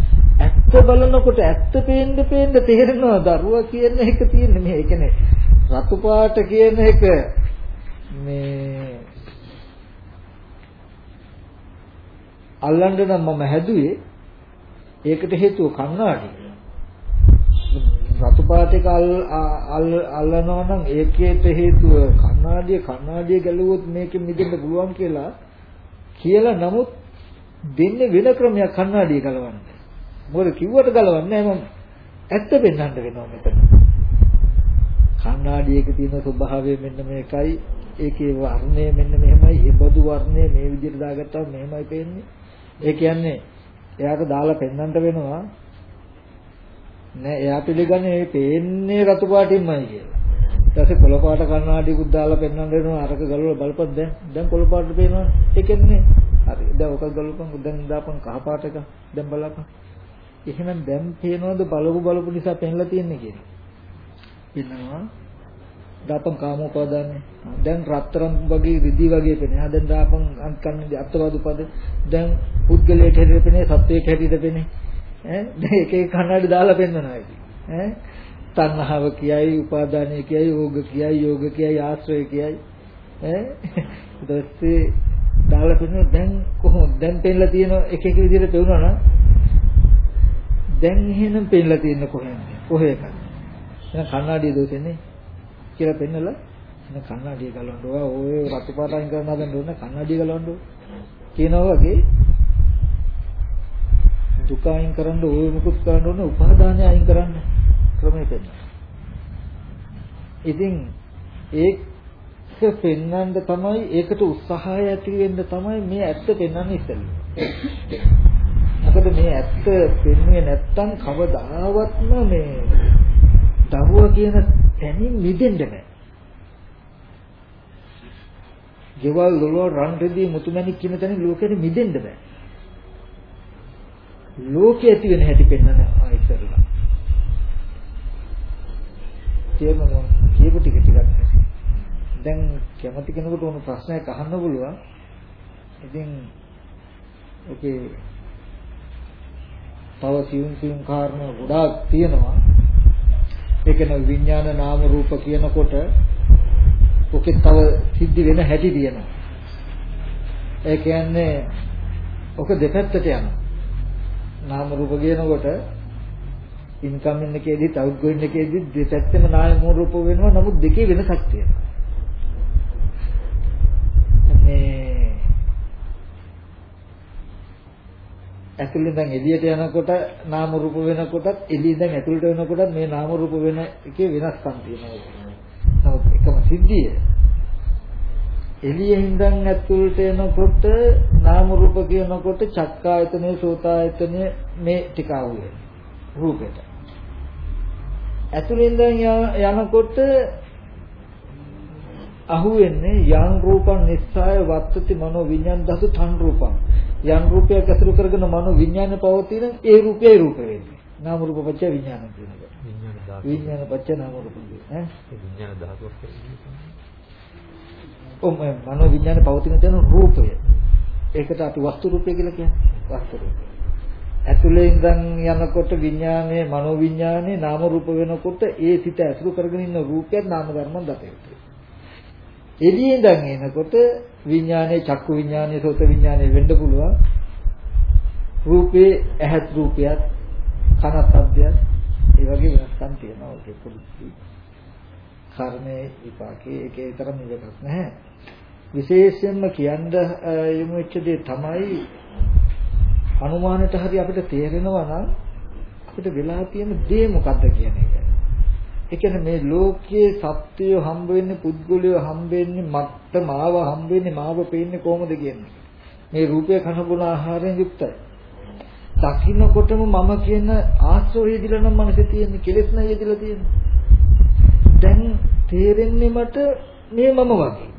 ඇත්ත බලනකොට ඇත්ත පේන්න පේන්න තේරෙනවා. දරුවා කියන එක තියෙන්නේ මේ. ඒ කියන්නේ රතු පාට කියන එක මේ අල්ලන්න නම් මම හැදුවේ. ඒකට හේතුව කන්නාඩි. රතු පාට එක අල්ලනවා නම් ඒකේට හේතුව කන්නාඩිය. කන්නාඩිය ගැලුවොත් මේකෙ මිදෙන්න පුළුවන් කියලා කියලා නමුත් දෙන්නේ වෙන ක්‍රමයක් කන්නාඩිය ගලවන්න. මොකද කිව්වට ගලවන්නේ නැහැ මම. ඇත්ත පෙන්වන්න වෙනවා මෙතන. කණ්ණාඩියක තියෙන ස්වභාවය මෙන්න මේකයි. ඒකේ වර්ණය මෙන්න මෙහෙමයි. ඒ බදු වර්ණය මේ විදිහට දාගත්තාම මෙහෙමයි පේන්නේ. ඒ කියන්නේ එයාට දාලා පෙන්වන්න වෙනවා නෑ එයා පිළිගන්නේ මේ පේන්නේ රතු පාටින්මයි කියලා. ඊට පස්සේ කොළ පාට කණ්ණාඩියකුත් දාලා පෙන්වන්න වෙනවා. අරක ගලවලා බලපන්. දැන් දැන් කොළ පාට පේනවනේ. ඒ කියන්නේ හරි. දැන් ඔක ගලවපන්. දැන් දාපන් කහ පාට එක. දැන් බලපන්. එහෙනම් දැන් පේනවද බලපු බලපු නිසා පෙන්ලා තියෙන්නේ කියලා? ඉන්නවා දාපන් කාමෝපාදානේ දැන් රත්තරන් වගේ රිදි වගේ පෙනේ. ආ දැන් දාපන් අන්කන්නේ අත්වාද උපද. දැන් පුද්ගලයට හැටියට පෙනේ සත්වයට හැටියට පෙනේ. ඈ දැන් එක එක කන්නඩි දාලා පෙන්වනවා ඉතින්. ඈ තණ්හාව කියයි උපාදානය කියයි යෝග කියයි යෝග කියයි ආශ්‍රය කියයි. ඈ ඊට පස්සේ දාලා පෙන්වන දැන් කොහොමද? දැන් පෙන්ලා තියෙන එක එක විදිහට පෙවුනා නම් දැන් එහෙනම් පෙන්ලා තියෙන කොහෙන්ද කොහේකද එහෙනම් කණ්ණාඩිය දෝෂෙන්නේ කියලා පෙන්නලා එහෙනම් කණ්ණාඩිය ගලවන්න ඕවා ඔය රතු පාට අයින් කරන්න හදන්න ඕන කණ්ණාඩිය ගලවන්න ඕන කියනවා වගේ දුක අයින් කරන්න ඔය මුකුත් කරන්න ඕන උපාදානය අයින් කරන්න ක්‍රමය පෙන්නන. ඉතින් ඒක පෙන්වන්න තමයි ඒකට උත්සාහය ඇති වෙන්න තමයි මේ ඇත්ත පෙන්වන්නේ ඉස්සෙල්ලා. මොකද මේ ඇත්ත පෙන්වන්නේ නැත්තම් කවදාවත්ම මේ දරුවා කියන තැනින් මිදෙන්න බෑ. ගෙවල් වල රන් රෙදි මුතුමැණික් කියන තැනින් ලෝකෙට මිදෙන්න බෑ. ලෝකෙ ඇති වෙන හැටි පෙන්වන ආයතරලා. තේරෙනවද? කියපු ටික ටිකක්. දැන් කැමති කෙනෙකුට උණු ප්‍රශ්නයක් අහන්න පුළුවන්. ඉතින් ඔකේ තව සියුම් සියුම් කාරණා ගොඩාක් තියෙනවා. ඒ කියන්නේ විඥාන නාම රූප කියනකොට ඔකේ තව සිද්ධි වෙන හැටි තියෙනවා. ඒ කියන්නේ ඔක දෙපැත්තට යනවා. නාම රූප කියනකොට ඉන්කමින් එකේදීත් අවුට්ගෝයින් එකේදීත් දෙපැත්තම නාම රූප වෙනවා. නමුත් දෙකේ වෙනසක් තියෙනවා. මේ ඇතුළෙන් දැන් එළියට යනකොට නාම රූප වෙනකොටත් එළියෙන් දැන් ඇතුළට වෙනකොටත් මේ නාම රූප වෙන එකේ වෙනස්කම් තියෙනවා. නමුත් එකම සිද්ධිය. එළියෙන් ඉඳන් ඇතුළට එනකොට නාම රූප කියනකොට චක්කායතනේ සෝතායතනේ මේ ටික ආවේ රූපෙට. ඇතුළෙන් ඉඳන් යනකොට අහුවෙන්නේ යං රූපං නිස්සාය වත්තති මනෝ විඤ්ඤාණ ධතු තන් රූපං යම් රූපයක් අසුරු කරගෙන මනෝ විඥාන පවතින ඒ රූපයයි රූප වෙන්නේ. නාම රූප පත්‍ය විඥාන කියනවා. විඥාන ධාතු. විඥාන පත්‍ය නාම රූප. ඈ විඥාන ධාතුවක් ඔම් මනෝ විඥාන පවතින තැන රූපය. ඒකට අපි වස්තු රූපය කියලා කියන්නේ. වස්තු රූපය. ඇතුලේ ඉඳන් යනකොට විඥානයේ මනෝ විඥානයේ නාම රූප වෙනකොට ඒ සිත ඇසුරු කරගෙන ඉන්න රූපයත් නාම ධර්මයන් දත යුතුයි. එළියේ ඉඳන් එනකොට විඥානයේ චක්කු විඥානයේ සෝත විඥානයේ වෙන්න පුළුවන්. රූපේ ඇහත් රූපයත් කනත් අබ්දයත් ඒ වගේ වෙනස්කම් තියෙනවා ඔකේ පොඩි. කර්මයේ විපාකයේ ඒකේ තරම් ඉවරක් නැහැ. විශේෂයෙන්ම කියන්න යොමු වෙච්ච දේ තමයි අනුමානට හරි අපිට තේරෙනවා නම් අපිට වෙලා තියෙන දේ මොකද්ද කියන එක. ඒ කියන්නේ මේ ලෝකයේ සත්‍යය හම්බ වෙන්නේ පුද්ගලයෝ හම්බ වෙන්නේ මත්ත මාව හම්බ වෙන්නේ මාව පේන්නේ කොහොමද කියන්නේ. මේ රූපය කන බොන ආහාරයෙන් යුක්තයි. දකින්නකොටම මම කියන ආශ්‍රය යෙදිලා නම් මනසේ තියෙන්නේ කෙලෙස් නැ යෙදිලා තියෙන්නේ. දැන් තේරෙන්නේ මට මේ මම වගේ.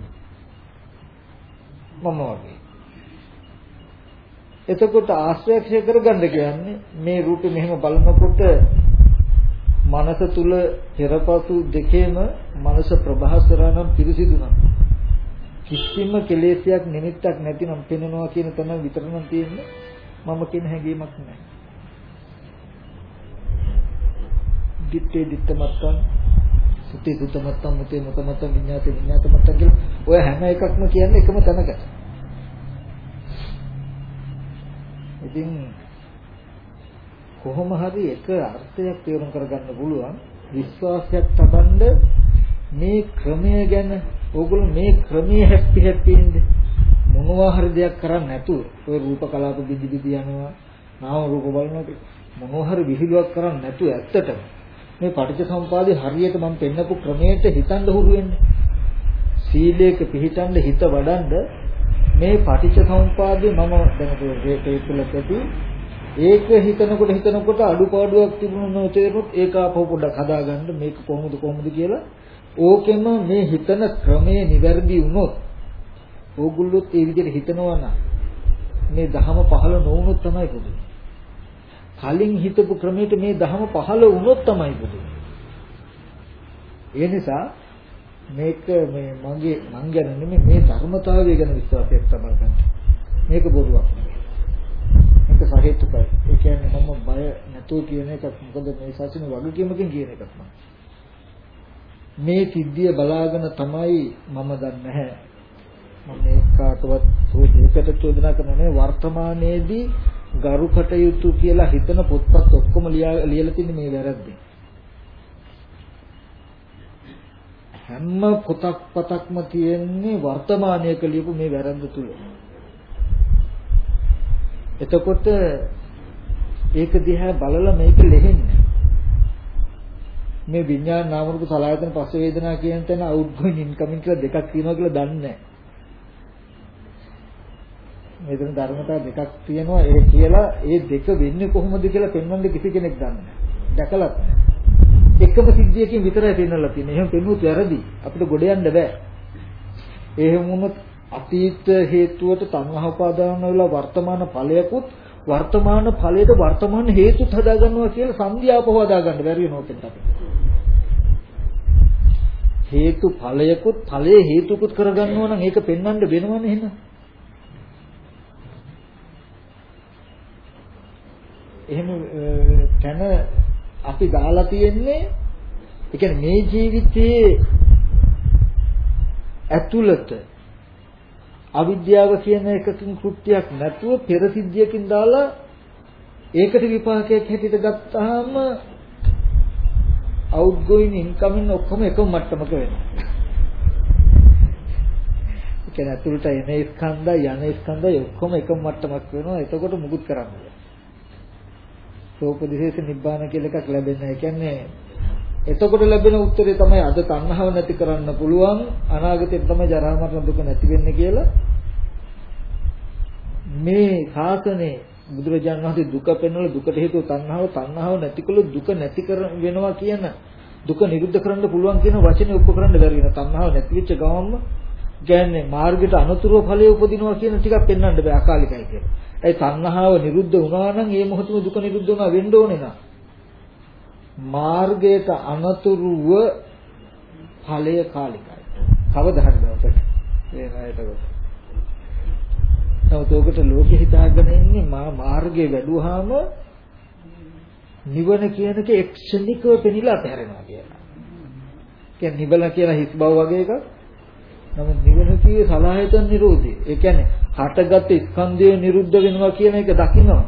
මම වගේ. එතකොට ආශ්‍රය කරගන්න කියන්නේ මේ රූපෙ මෙහෙම බලනකොට මනස තුල පෙරපසු දෙකේම මනස ප්‍රභාස්වරනම් පිරිසිදු නම් කිසිම කෙලෙසයක් නිමිත්තක් නැතිනම් පෙනෙනවා කියන තැන විතරනම් තියෙන්නේ මම කියන හැඟීමක් නැහැ. දිත්තේ දිත්ත මත්තන් සුතේ සුත මත්තන් මුතේ මුත මත්තන් විඤ්ඤාතේ විඤ්ඤාත මත්තන් කියලා ඔය හැම එකක්ම කියන්නේ එකම තැනකට. ඉතින් කොහොම හරි එක අර්ථයක් තේරුම් කරගන්න පුළුවන් විශ්වාසයක් තබන්න මේ ක්‍රමය ගැන. ඕගොල්ලෝ මේ ක්‍රමයේ හැප්පි හැප්පි ඉන්නේ. මොනවා හරි දෙයක් කරන්නේ නැතුව ඔය රූප කලාප බිඳි බිඳි යනවා නාම රූප බලනකොට මොනවා හරි විහිළුවක් කරන්නේ නැතුව ඇත්තටම මේ පටිච්චසමුපාදේ හරියට මම පෙන්නපු ක්‍රමයට හිතන්න හුරු වෙන්නේ. සීලයක පිහිටන්න හිත වඩන්න මේ පටිච්චසමුපාදේ මම දැන් ඒක තුළ ඇති ඒක හිතනකොට හිතනකොට අඩුපාඩුවක් තිබුණොත් නොතේරුනොත් ඒක ආපහු පොඩ්ඩක් හදාගන්න මේක කොහොමද කොහොමද කියලා ඕකෙම මේ හිතන ක්‍රමයේ නිවැරදි වුණොත් ඕගොල්ලොත් ඒ විදිහට හිතනවා නම් මේ ධහම පහළ නොවුනොත් තමයි පුදුම. කලින් හිතපු ක්‍රමයට මේ ධහම පහළ වුණොත් තමයි පුදුම. ඒ නිසා මේක මේ මගේ මං ගැන නෙමෙයි මේ ධර්මතාවය ගැන විශ්වාසයක් තමයි ගන්න. මේක බොරුවක් නෙමෙයි. මේක සහේතුකයි. ඒ කියන්නේ මම බය නැතුව කියන එකක් මොකද මේ ශාසන වගකීමකින් කියන එකක් මම. මේ සිද්ධිය බලාගෙන තමයි මම දන්නේ නැහැ මම ඒකාටවත් දෙයකට චෝදනා කරන්නේ වර්තමානයේදී ගරු කටයුතු කියලා හිතන පොත්පත් ඔක්කොම ලියලා තින්නේ මේ වැරද්දෙන්. හැම පොතක් පතක්ම තියෙන්නේ වර්තමානයක ලියපු මේ වැරද්ද තුල. එතකොට ඒක දිහා බලලා මේක ලෙහෙන්නේ. මේ විඥාන නාම රූප සලආයතන පස්ස වේදනා කියන තැන අවුට්ගෝයින් ඉන්කමින් කියලා දෙකක් තියෙනවා කියලා දන්නේ නැහැ. මෙතන ධර්මතා දෙකක් තියෙනවා ඒ කියලා ඒ දෙක වෙන්නේ කොහොමද කියලා පෙන්වන්න කිසි කෙනෙක් දන්නේ නැහැ. දැකලත් නැහැ. එකම සිද්ධියකින් විතරයි පෙන්වලා තියෙන්නේ. එහෙම පෙන්වුවොත් වැරදි. අපිට ගොඩ යන්න බෑ. එහෙම වුණොත් අතීත හේතුවට තණ්හා උපාදාන වෙලා වර්තමාන ඵලයකුත් වර්තමාන ඵලයට වර්තමාන හේතුත් හදාගන්නවා කියලා සංධියාපව හදාගන්න බැරි වෙනවා අපිට. හේතු ඵලයකුත් ඵලයේ හේතුකුත් කරගන්නවා නම් ඒක පෙන්වන්න වෙනවනේ එහෙනම්. එහෙම තැන අපි දාලා තියෙන්නේ ඒ කියන්නේ මේ ජීවිතයේ ඇතුළත අවිද්‍යාව කියන එකකින් කෘත්‍යයක් නැතුව පෙර සිද්ධියකින් දාලා ඒකට විපාකයක් හැටියට ගත්තාම outgoing incoming ඔක්කොම එකම මට්ටමක වෙනවා. ඒ කියන්නේ අතුලට එන ස්කන්ධය යන ස්කන්ධය ඔක්කොම එකම මට්ටමක් වෙනවා. එතකොට මුකුත් කරන්නේ සෝපදිශේෂ නිබ්බාන කියලා එකක් ලැබෙනවා. ඒ කියන්නේ එතකොට ලැබෙන උත්තරේ තමයි අද තණ්හාව නැති කරන්න පුළුවන් අනාගතේ තමයි ජරා මරණ දුක නැති වෙන්නේ කියලා මේ ශාසනේ බුදුරජාණන් වහන්සේ දුක පෙන්වල දුකට හේතුව තණ්හාව තණ්හාව නැතිකළොත් දුක නැති කර වෙනවා කියන දුක නිරුද්ධ කරන්න පුළුවන් කියන වචනේ ඔප්පු කරන්න බැරි වෙන තණ්හාව නැති වෙච්ච ගමන්ම කියන්නේ මාර්ගයට අනුතුරුව ඵලයේ උපදිනවා කියන ටිකක් පෙන්වන්න බෑ අකාලිකයි කියලා. ඒ තණ්හාව නිරුද්ධ වුණා නම් ඒ මොහොතේම දුක නිරුද්ධ වුණා වෙන්න ඕනේ නා. මාර්ගයට අනතුරුව ඵලය කාලිකයි. කවදා හරි දවසක එනයිටකොට. නමුත් ඔකට ලෝකෙ හිතාගෙන ඉන්නේ මා මාර්ගයේ වැඩුවාම නිවන කියන එක එක්ෂණිකව පෙනිලා අපහැරෙනවා කියලා. කියන්නේ නිවන කියලා හිස් බව වගේ එකක්. නමුත් නිවන කියේ සලායතන නිරෝධය. ඒ කියන්නේ හටගත් ස්කන්ධය නිරුද්ධ වෙනවා කියන එක දකිනවා.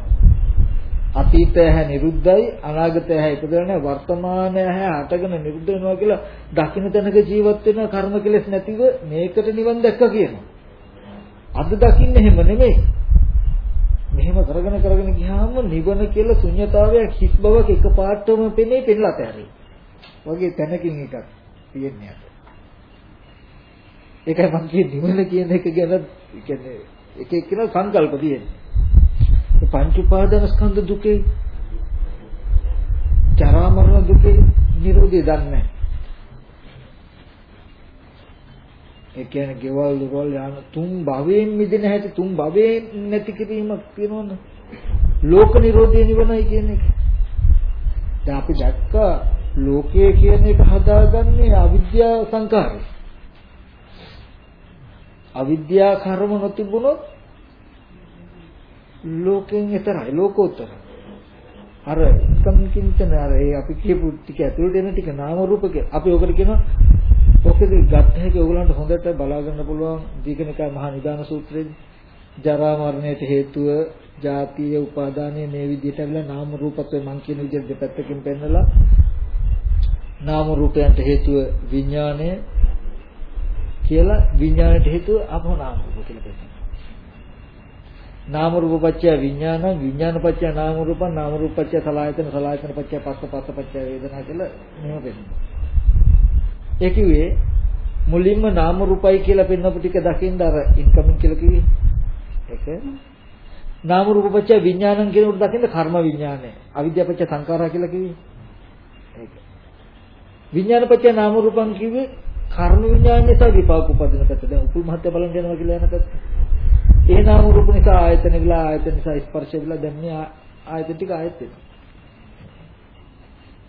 අතීතය හැ නිරුද්ධයි අනාගතය හැ ඉපදෙන්නේ නැහැ වර්තමානය හැ හටගෙන නිරුද්ධ වෙනවා කියලා දකින්න තැනක ජීවත් වෙන කර්ම කෙලෙස් නැතිව මේකට නිවන් දැක්ක කියනවා. අද දකින්නේ එහෙම නෙමෙයි. මෙහෙම කරගෙන කරගෙන ගියාම නිවන කියලා ශුන්‍යතාවයක් හිස් බවක් එකපාරටම පෙනේ පෙන්ලා තැරි. වගේ තැනකින් එකක් තියෙන්නේ අද. ඒකයි මම කියන්නේ නිවන කියන එක ගැන කියන්නේ එක එක්කෙනා සංකල්ප තියෙනවා. පංච උපාදාන ස්කන්ධ දුකේ ජරා මරණ දුකේ නිරෝධය දන්නේ නැහැ. ඒ කියන්නේ ගෙවල් දොරවල් යන තුන් භවයෙන් මිදෙන හැටි තුන් භවයෙන් නැති කිරීමක් තියෙනවනේ. ලෝක නිරෝධය නිවනයි කියන එක. දැන් අපි දැක්ක ලෝකය කියන එක හදාගන්නේ අවිද්‍යා සංකාරය. අවිද්‍යා කර්ම නොතිබුණොත් ලෝකෙන් එතරයි ලෝකෝත්තරයි. අර එකම කින්තන අර ඒ අපි කියපු ටික ඇතුළට එන ටික නාම රූප අපි ඔකට කියනවා ඔකදී ගත්ත හැකි ඕගලන්ට හොඳට බලා ගන්න පුළුවන් දීඝනිකාය මහා නිදාන සූත්‍රයේදී ජරා මරණයට හේතුව ජාතිය උපාදානය මේ විදිහට ඇවිල්ලා නාම රූපත්වය මං කියන විදිහට දෙපැත්තකින් පෙන්නලා නාම රූපයන්ට හේතුව විඥානය කියලා විඥාණයට හේතුව අපෝ නාම රූප කියලා පෙන්නනවා නාම රූප පත්‍ය විඥාන විඥාන පත්‍ය නාම රූප නාම රූප පත්‍ය සලආයතන සලආයතන පත්‍ය පස්ස පස්ස පත්‍ය වේදනා කියලා මෙහෙම පෙන්නනවා. ඒ කිව්වේ මුලින්ම නාම රූපයි කියලා පෙන්වපු ටික දකින්න අර ඉන්කමින් කියලා කිව්වේ? ඒක නාම රූප පත්‍ය විඥානං කියන උඩ දකින්න කර්ම විඥානය? අවිද්‍යාව පත්‍ය සංඛාරා කියලා කිව්වේ? ඒක. විඥාන පත්‍ය නාම රූපං කිව්වේ කර්ම විඥාන නිසා විපාක උපදින පැත්ත. දැන් උපුල් මහත්ය බලන් යනවා කියලා යන පැත්ත. ඒ නාම රූප නිසා ආයතන විලා ආයතන නිසා ස්පර්ශ විලා දැන් මේ ආයතන ටික ආයත වෙනවා.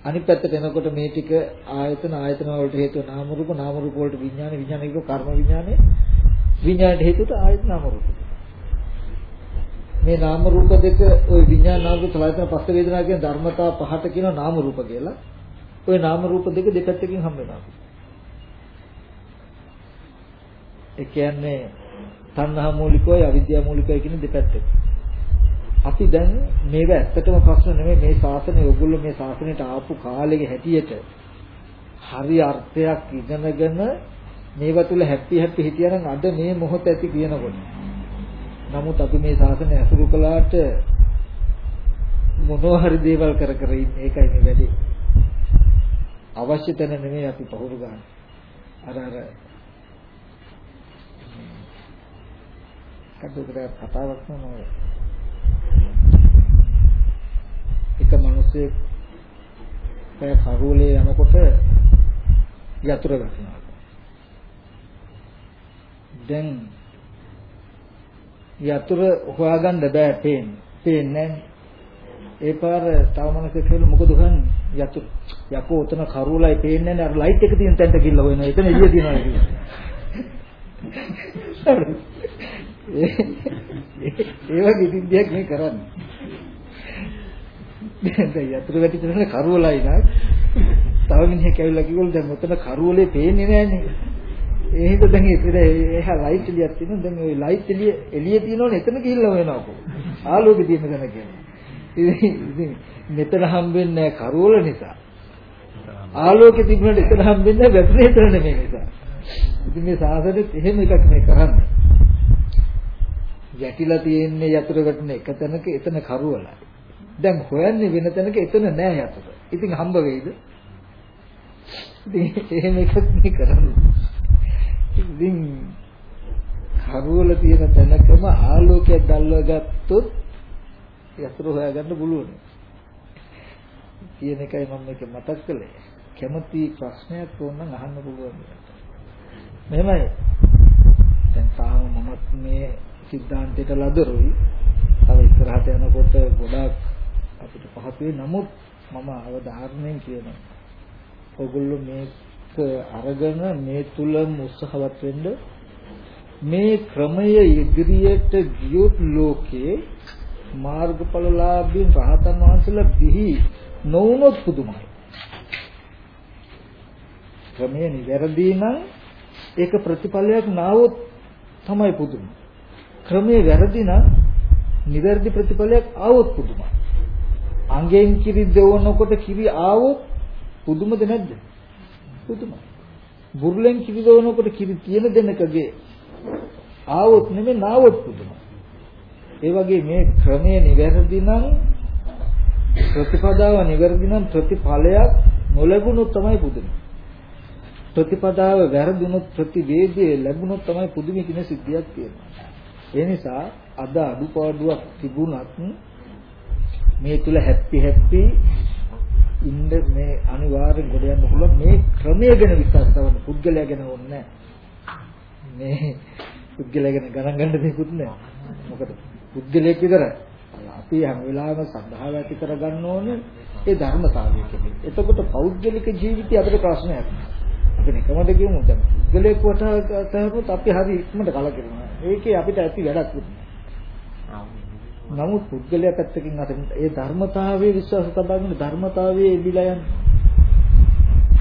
අනිත් පැත්තට එනකොට මේ ටික ආයතන ආයතන වලට හේතුව නාම රූප නාම රූප වලට විඥාන විඥාන එක කර්ම විඥානේ විඥානට හේතුවට ආයතන නාම රූප. මේ නාම රූප දෙක ওই විඥාන නාම රූප සලයතන පස්ස වේදනා කියන ධර්මතා පහට කියන නාම රූප කියලා. ওই නාම රූප දෙක දෙපැත්තකින් හම් වෙනවා. ඒ කියන්නේ තණ්හා මූලිකවයි අවිද්‍යාව මූලිකවයි කියන දෙපැත්තක. අපි දැන් මේව ඇත්තටම ප්‍රශ්න නෙමෙයි මේ ශාසනය ඔයගොල්ලෝ මේ ශාසනයට ආපු කාලෙක හැටියට හරි අර්ථයක් ඉගෙනගෙන මේව තුල හැපි හැපි හිටියනම් අද මේ මොහොත ඇති කියනකොට. නමුත් අපි මේ ශාසනය අසුරු කළාට මොනවා හරි දේවල් කර කර ඉන්නේ ඒකයි මේ වැඩේ. අවශ්‍ය තැන නෙමෙයි අපි පහුරු ගන්න. අර අර කඩුකට කතාවක් නෝ එක මිනිහෙක් පැය කරුලේ යනකොට යතුරු වැටෙනවා. දැන් යතුරු හොයාගන්න බෑ පේන්නේ. පේන්නේ ඒ පාර තව මොනකද කියලා මොකද හොයන්නේ යතුරු. යකෝ උතන කරුලයි පේන්නේ නැහැ. අර ලයිට් එක තියෙන තැනට ගිහිල්ලා හොයනවා. එතන එළිය තියෙනවා කියලා. ඒ වගේ සිද්ධියක් මේ කරන්නේ. දැන් යතුරු වැටි තියෙන කරුවලයි නා. තව මිනිහෙක් ඇවිල්ලා කිව්වලු දැන් මෙතන කරුවලේ පේන්නේ නැහනේ. ඒ හින්දා දැන් ඉතින් එහා ලයිට් එළියක් තියෙනවා. දැන් ওই ලයිට් එළිය එළිය තියෙනවනේ එතන ගිහිල්ලා වෙනවකෝ. ආලෝකෙ තියෙන තැන කියන්නේ. ඉතින් මෙතන හම්බෙන්නේ කරුවල නිසා. ආලෝකෙ තිබුණාට එතන හම්බෙන්නේ වැටුනේ එතන නෙමෙයි නිසා. ඉතින් මේ සාසනෙත් එහෙම එකක් මේ කරන්නේ. යටිලා තියෙන්නේ යතුරු වැටෙන එක තැනක එතන කරුවලයි. දැන් හොයන්නේ වෙන තැනක එතන නෑ යතුරු. ඉතින් හම්බ වෙයිද? ඉතින් එහෙම එකක් නේ කරන්නේ. ඉතින් කරුවල තියෙන තැනකම ආලෝකයක් දැල්ව ගත්තොත් යතුරු හොයාගන්න පුළුවන්. කියන එකයි මම මේක මතක් කළේ. කැමති ප්‍රශ්නයක් ඕනනම් අහන්න පුළුවන්. මෙහෙමයි. දැන් තාම මමත් මේ සිද්ධාන්තයට ලදරුයි. තව ඉස්සරහට යනකොට ගොඩාක් අපිට පහසු වෙයි. නමුත් මම අවධාරණයෙන් කියනවා. ඔගොල්ලෝ මේක අරගෙන මේ තුලම උත්සාහවත් වෙන්න මේ ක්‍රමය ඉදිරියට ගියොත් ලෝකේ මාර්ගඵලලාභීන් රහතන් වහන්සේලා බිහි නොවුනොත් පුදුමයි. ක්‍රමය නිවැරදි නම් ඒක ප්‍රතිඵලයක් නාවොත් තමයි පුදුමයි. ක්‍රමේ වැරදි නම් නිවැරදි ප්‍රතිඵලයක් ආවොත් පුදුමයි. අංගෙන් කිරි දෙවනකොට කිරි ආවොත් පුදුමද නැද්ද? පුදුමයි. බුරුලෙන් කිරි දෙවනකොට කිරි තියෙන දෙනකගේ ආවොත් නෙමෙයි නාවොත් පුදුමයි. ඒ වගේ මේ ක්‍රමේ නිවැරදි නම් ප්‍රතිපදාව නිවැරදි නම් ප්‍රතිඵලයක් නොලැබුණොත් තමයි පුදුමයි. ප්‍රතිපදාව වැරදුනොත් ප්‍රතිවේදයේ ලැබුණොත් තමයි පුදුමයි කියන සිද්ධියක් තියෙනවා. ඒ නිසා අද අඩුපාඩුවක් තිබුණත් මේ තුල හැප්පි හැප්පි ඉන්න මේ අනිවාර්යෙන් ගොඩ යන්න පුළුවන් මේ ක්‍රමය ගැන විශ්වාස කරන පුද්ගලයා ගැන ඕනේ මේ පුද්ගලයා ගැන ගණන් ගන්න දෙයක්වත් නැහැ මොකද පුද්ගලයෙක් විතරයි අපි හැම වෙලාවෙම සද්ධාව ඇති කරගන්න ඕනේ ඒ ධර්මතාවය කියන්නේ. එතකොට පෞද්ගලික ජීවිතය අපිට ප්‍රශ්නයක් නෑ. අපි නිකමද කියමු දැන් පුද්ගලයෙක් වටහාගත්තොත් අපි හරි ඉක්මනට කලකිරෙනවා. ඒකේ අපිට ඇති වැඩක් නමුත් පුද්ගලයා පැත්තකින් අතින් ඒ ධර්මතාවයේ විශ්වාස තබාගෙන ධර්මතාවයේ එදිලා යන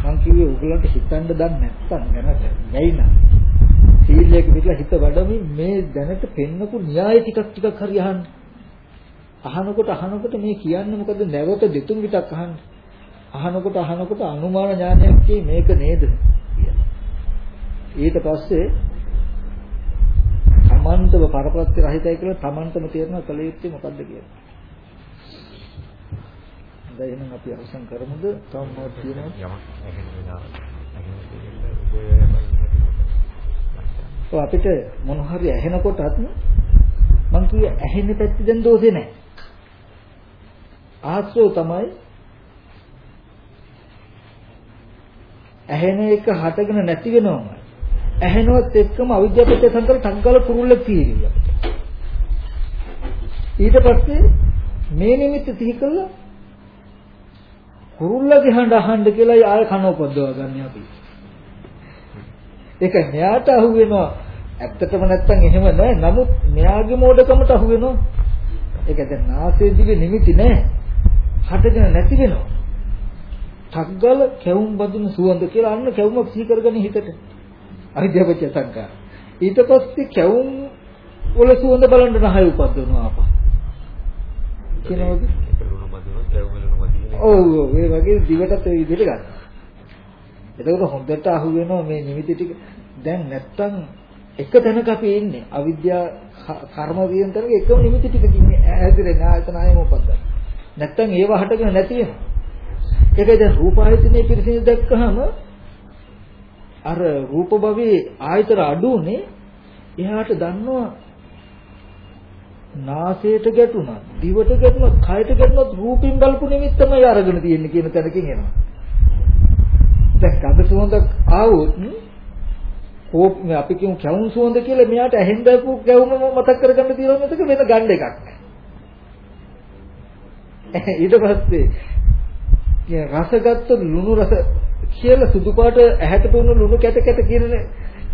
මං කිව්වේ උගලන්ට හිතන්න දන්නේ නැත්තම් දැනට නැයි නම්. සීලයක පිටලා හිත වඩමින් මේ දැනට පෙන්නපු න්‍යාය ටිකක් ටිකක් හරි අහන්න. අහනකොට අහනකොට මේ කියන්නේ මොකද? නැවත දෙතුන් විතක් අහන්න. අහනකොට අහනකොට අනුමාන ඥානයක් කියේ මේක නේද? ඊට පස්සේ තමන්තව පරප්‍රත්‍ය රහිතයි කියලා තමන්තම තේරෙනවා කල යුත්තේ මොකද්ද කියලා. දැන් එහෙනම් අපි අවසන් කරමුද? තවම මොකක්ද තියෙනවද? අපිට මොන හරි ඇහෙනකොටත් මං කියේ ඇහෙන පැත්ත දැන් දෝෂේ නැහැ. ආශ්‍රය තමයි ඇහෙන එක හටගෙන නැති වෙනවම ඇහෙනවත් එක්කම අවිද්‍යාවපත්‍ය සංකල්ප සංකල්ප කුරුල්ලක් තියෙනවා. ඊට පස්සේ මේ නිමිත්ත සිහි කළා. කුරුල්ලගේ හඬ අහන්න කියලා ආය කන උපදවා ගන්න අපි. ඒක මෙයාට අහු වෙනවා. ඇත්තටම නැත්තම් එහෙම නෑ. නමුත් මෙයාගේ මෝඩකමට අහු වෙනවා. ඒක දැන් නාසයේ දිවේ නිමිති නෑ. හටගෙන නැති වෙනවා. ඨග්ගල කැවුම් බඳුන සුවඳ කියලා අන්න කැවුමක් සිහි කරගන්න හිතට. අවිද්‍යාවච සංකාර. ඊට පස්සේ කැවුම් වල සුවඳ බලන්න නහය උපද්දවනවා අප. කියනවද? ඔව් ඔව් ඒ වගේ දිවටත් ඒ විදිහට ගන්න. එතකොට හොඳට අහු වෙනවා මේ නිමිති ටික. දැන් නැත්තම් එක තැනක අපි ඉන්නේ. අවිද්‍යාව කර්ම වියන්තරක එකම නිමිති ටිකකින් ඇහැදිරෙන ආයතන ආයම උපද්දනවා. නැත්තම් ඒව හටගෙන නැති වෙනවා. ඒකයි දැන් රූප ආයතනයේ පිරිසිදු දැක්කහම අර රූප භවයේ ආයතන අඩුනේ එහාට දන්නවා නාසයට ගැටුණා, දිවට ගැටුණා, කයට ගැටුණා රූපින් බලපු නිමිත්තමයි අරගෙන තියෙන්නේ කියන තැනකින් එනවා. දැන් කඳ සුවඳක් ආවොත් කෝප් අපි කියමු කැවුම් සුවඳ කියලා මෙයාට ඇහෙන් බැපු කැවුම මතක් කරගන්න තියෙනවා මේක වෙන ගන්න එකක් නෑ. ඊට පස්සේ රසගත්තු ලුණු රස කියලා සුදු පාට ඇහැට පෙනුණු ලුණු කැට කැට කියන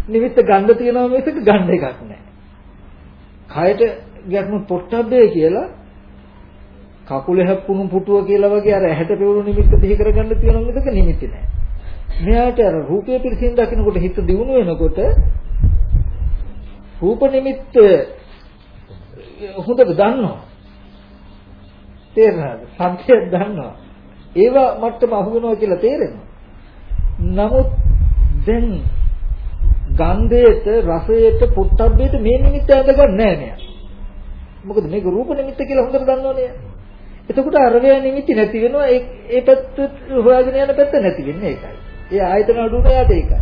නිමිත්ත ගන්න තියනවා මිසක ගන්න එකක් නැහැ. කයට ගැටුණු පොට්ටබ්බේ කියලා කකුලේ හැප්පුණු පුටුව කියලා වගේ අර ඇහැට පෙනුණු නිමිත්ත දිහි කරගන්න තියනවා මිසක නිමිති නැහැ. මෙයාට අර රූපය පිළිසින් දකින්නකොට හිත දියුණු වෙනකොට රූප නිමිත්ත හොඳට දන්නවා. තේරෙනවද? සත්‍යයක් දන්නවා. ඒවා මට්ටම අහු වෙනවා කියලා තේරෙනවා. නමුත් දැන් ගන්ධයට, රසයට, පුට්ටබ්බේට මේ නිමිත්ත ඇඳගන්නේ නැහැ නෑ. මොකද මේක රූප නිමිත්ත කියලා හොඳට දන්නවනේ. එතකොට අරවැය නිමිති නැති වෙනවා ඒ ඒ පැත්ත හොයාගෙන යන පැත්ත නැති වෙන්නේ ඒකයි. ඒ ආයතන අඩුවන යාට ඒකයි.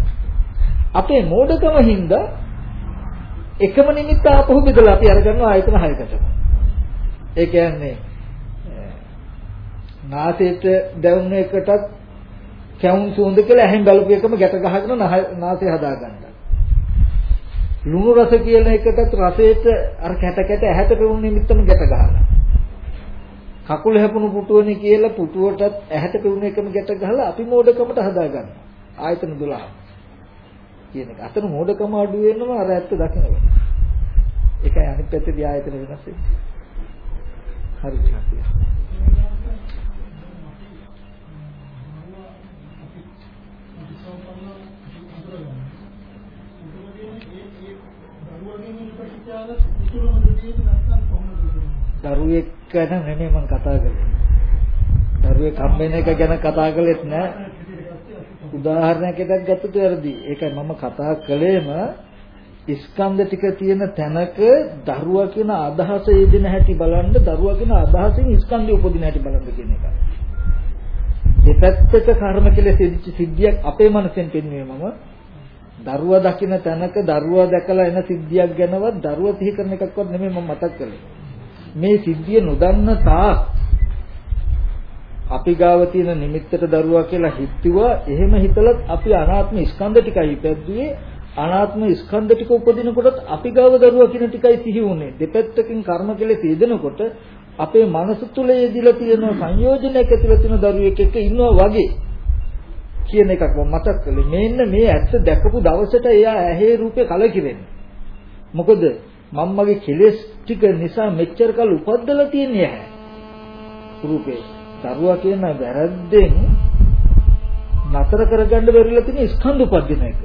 අපේ මෝඩකම හින්දා එකම නිමිත්ත ආපහු බෙදලා අපි අරගන්නවා ආයතන හයකට. ඒ කියන්නේ නාසයට දැවුන එකටත් කැවුම් සුවඳ කියලා ඇහෙන් බලපු එකම ගැට ගහගෙන නාසය හදාගන්නවා. ලුණු රස කියන එකටත් රසයට අර කැට කැට ඇහැට පෙවුණු නිමිත්තම ගැට ගහලා. කකුල හැපුණු පුටුවනේ කියලා පුටුවටත් ඇහැට පෙවුණු එකම ගැට ගහලා අපි මෝඩකමට හදාගන්නවා. ආයතන 12. කියන එක. අතන මෝඩකම අඩු වෙනම අර ඇත්ත දකින්න. ඒකයි අනිත් පැත්තේ ආයතන වෙනස් වෙන්නේ. හරි. දරුවෙක් ගැන නෙමෙයි මම කතා කරන්නේ. දරුවෙක් හම්බෙන එක ගැන කතා කළෙත් නෑ. උදාහරණයක් එකක් ගත්තොත් වැරදි. ඒකයි මම කතා කළේම ස්කන්ධ ටික තියෙන තැනක දරුවා කියන අදහස යෙදෙන හැටි බලන්න දරුවා කියන අදහසින් ස්කන්ධය උපදින හැටි බලන්න කියන එක. දෙපැත්තක කර්ම කියලා සිද්ධ සිද්ධියක් අපේ මනසෙන් පෙන්වුවේ මම දරුවා දකින්න තැනක දරුවා දැකලා එන සිද්ධියක් ගැනවත් දරුවා සිහි කරන එකක්වත් නෙමෙයි මම මතක් කළේ. මේ සිද්ධිය නොදන්න තාක් අපි ගාව තියෙන නිමිත්තට දරුවා කියලා හිතුවා. එහෙම හිතලත් අපි අනාත්ම ස්කන්ධ ටිකයි ඉපැද්දුවේ අනාත්ම ස්කන්ධ ටික උපදිනකොටත් අපි ගාව දරුවා කියන ටිකයි සිහි වුනේ. දෙපැත්තකින් කර්ම කෙලෙස් යෙදෙනකොට අපේ මනස තුල යෙදිලා තියෙන සංයෝජනයක් ඇතුළත තියෙන දරුවෙක් එක්ක ඉන්නවා වගේ. කියන එකක් මම මතක් කළේ. මේන්න මේ ඇත්ත දැකපු දවසට එයා ඇහි රූපේ කලකිරෙන්නේ මොකද මම මගේ කෙලෙස් ටික නිසා මෙච්චර කල් උපද්දලා තියන්නේ ඇහැ. රූපේ දරුවා කියන වැරද්දෙන් නතර කරගන්න බැරිලා තියෙන ස්කන්ධ උපදින එක.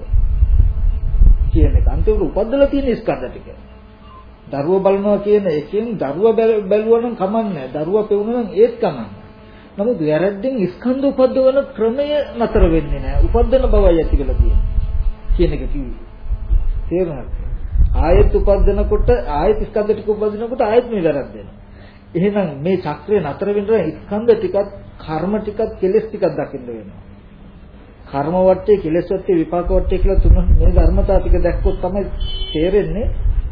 කියන එක. අන්තිමට උපද්දලා තියෙන ස්කන්ධ ටික. දරුවා බලනවා කියන එකෙන් දරුවා බැලුවා නම් කමන්නේ දරුවා පෙවුනා නම් ඒත් කමන්නේ නමුත් වැරද්දෙන් ස්කන්ධ උපද්දවන ක්‍රමය නතර වෙන්නේ නැහැ උපද්දන බවයි ඇති වෙලා තියෙන්නේ කියන එක කිව්වේ. තේරුණාද? ආයෙත් උපද්දනකොට ආයෙත් ස්කන්ධ ටික උපදිනකොට ආයෙත් මේ වැරද්ද වෙනවා එහෙනම් මේ චක්‍රය නතර වෙනවා ස්කන්ධ ටිකත් කර්ම ටිකත් කෙලෙස් ටිකක් දකින්න වෙනවා. කර්ම වටේ කෙලෙස් වටේ විපාක වටේ කියලා තුන මේ ධර්මතා ටික දැක්කොත් තමයි තේරෙන්නේ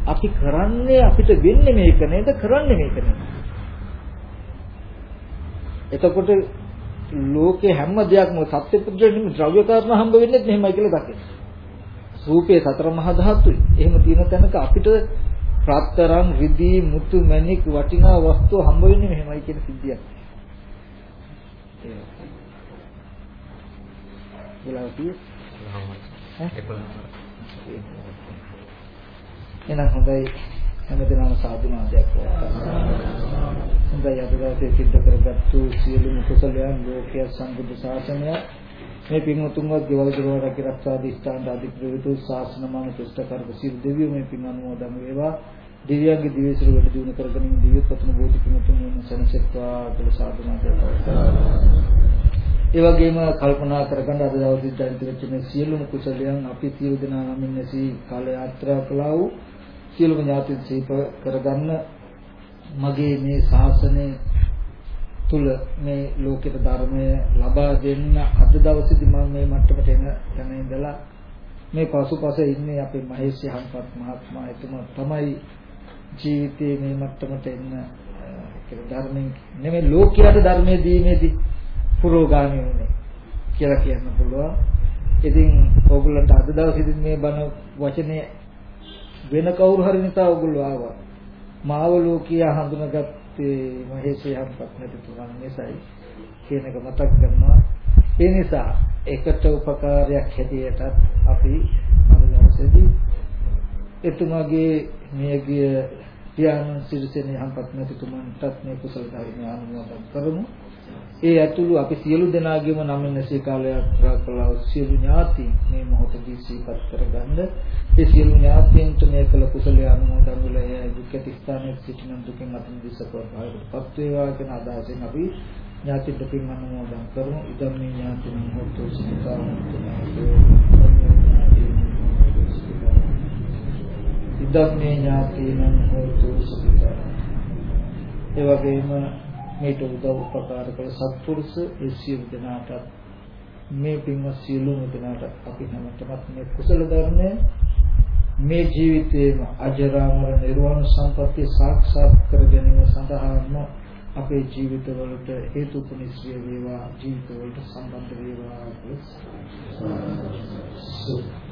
අපි කරන්නේ අපිට වෙන්නේ මේක නේද කරන්නේ මේක නේද. එතකොට ලෝකේ හැම දෙයක්ම සත්‍ය පුද්ගලෙම ද්‍රව්‍ය කාරණා හම්බ වෙන්නේ මෙහෙමයි කියලා දකින්න. රූපේ සතර මහා ධාතුයි. එහෙම තියෙන තැනක අපිට රත්තරන් රිදී මුතු මැණික් වටිනා වස්තු හම්බ වෙන්නේ මෙහෙමයි කියන සිද්ධියක්. එහෙනම් හොඳයි හැමදෙනාම සාධුනාදයක් හොඳයි අද දවසේ සිද්ධ කරගත්තු සියලුම කුසලයන් ලෝකයේ සම්බුද්ධ ශාසනය. මේ පින්වතුන්වත් ගෙවල් දොරවල් රැකී දිස්ත්‍රාන්ත අධිප්‍රවිතු ශාසනමාන ශිෂ්ටකරක සිල් දෙවියෝ මේ පින් අනුමෝදන් වේවා. දිව්‍යංග දිවේශර වැඩ දියුණු කරගනිමින් දිව්‍ය පතන බෝධි පින්වතුන් වෙන සනසෙත්වා කියලා සාධනා ඒ වගේම කල්පනා කරගන්න අද දවසේ ජනිත වෙච්ච මේ සියලුම කුසලයන් අපි සියලු දෙනා නමින් නැසී කාල යාත්‍රා කළා වූ සියලුම ඥාති සීප කරගන්න මගේ මේ ශාසනය තුල මේ ලෝකෙට ධර්මය ලබා දෙන්න අද දවසේදී මම මේ මට්ටමට එන තැන ඉඳලා මේ පසුපස ඉන්නේ අපේ මහේෂ් හම්පත් මහත්මයා එතුමා තමයි ජීවිතේ මේ මට්ටමට එන්න කියලා ධර්මයෙන් නෙමෙයි ලෝකයට ධර්මයේ දීමේදී පුරෝගාමී වුණේ කියලා කියන්න පුළුවන්. ඉතින් ඕගොල්ලන්ට අද දවසේදී මේ බණ වචනේ වෙන කවුරු හරි නිසා ඕගොල්ලෝ ආවා. මාව ලෝකියා හඳුනාගත් ඒ මහේශය හම්පත් නැති තුමන් නිසායි කියන එක මතක් කරනවා. ඒ නිසා එකට උපකාරයක් හැටියටත් අපි අද දවසේදී එතුමාගේ මියගිය පියාණන් සිරිසෙනේ හම්පත් නැති තුමන්ටත් මේ කුසල ධර්ම අනුමෝදන් කරමු. ඒ ඇතුළු අපි සියලු දෙනාගේම නම් නැසී කාලයක් කළා සියලු ඥාති මේ මොහොතදී සිහිපත් කරගන්න. ඒ සියලු ඥාතීන්ට මේ කළ කුසලයේ අනුමෝදන් වල දුක් ඇති ස්ථානයේ සිටින දුකින් අත මිදෙසකවත් භාවයටපත් වේවා කියන අදහසෙන් අපි ඥාති දුකින් අනුමෝදන් කරමු. ඉදම් මේ ඥාතින් හොතු සිතාවන්තු ඉදම් මේ ඥාතින් හොතු සිතා ඒ වගේම මේට උදව් උපකාර කළ සත්පුරුෂ ඒ සියලු දෙනාට මේ පින්වත් සියලුම දෙනාට අපි හැමතෙමත් මේ කුසල ධර්මය මේ ජීවිතේම අජරාමර නිර්වාණ සම්පත්තිය සාක්ෂාත් කර ගැනීම සඳහාම අපේ ජීවිතවලට හේතු උපනිශ්‍රය වේවා ජීවිතවලට සම්බන්ධ වේවා කියලා.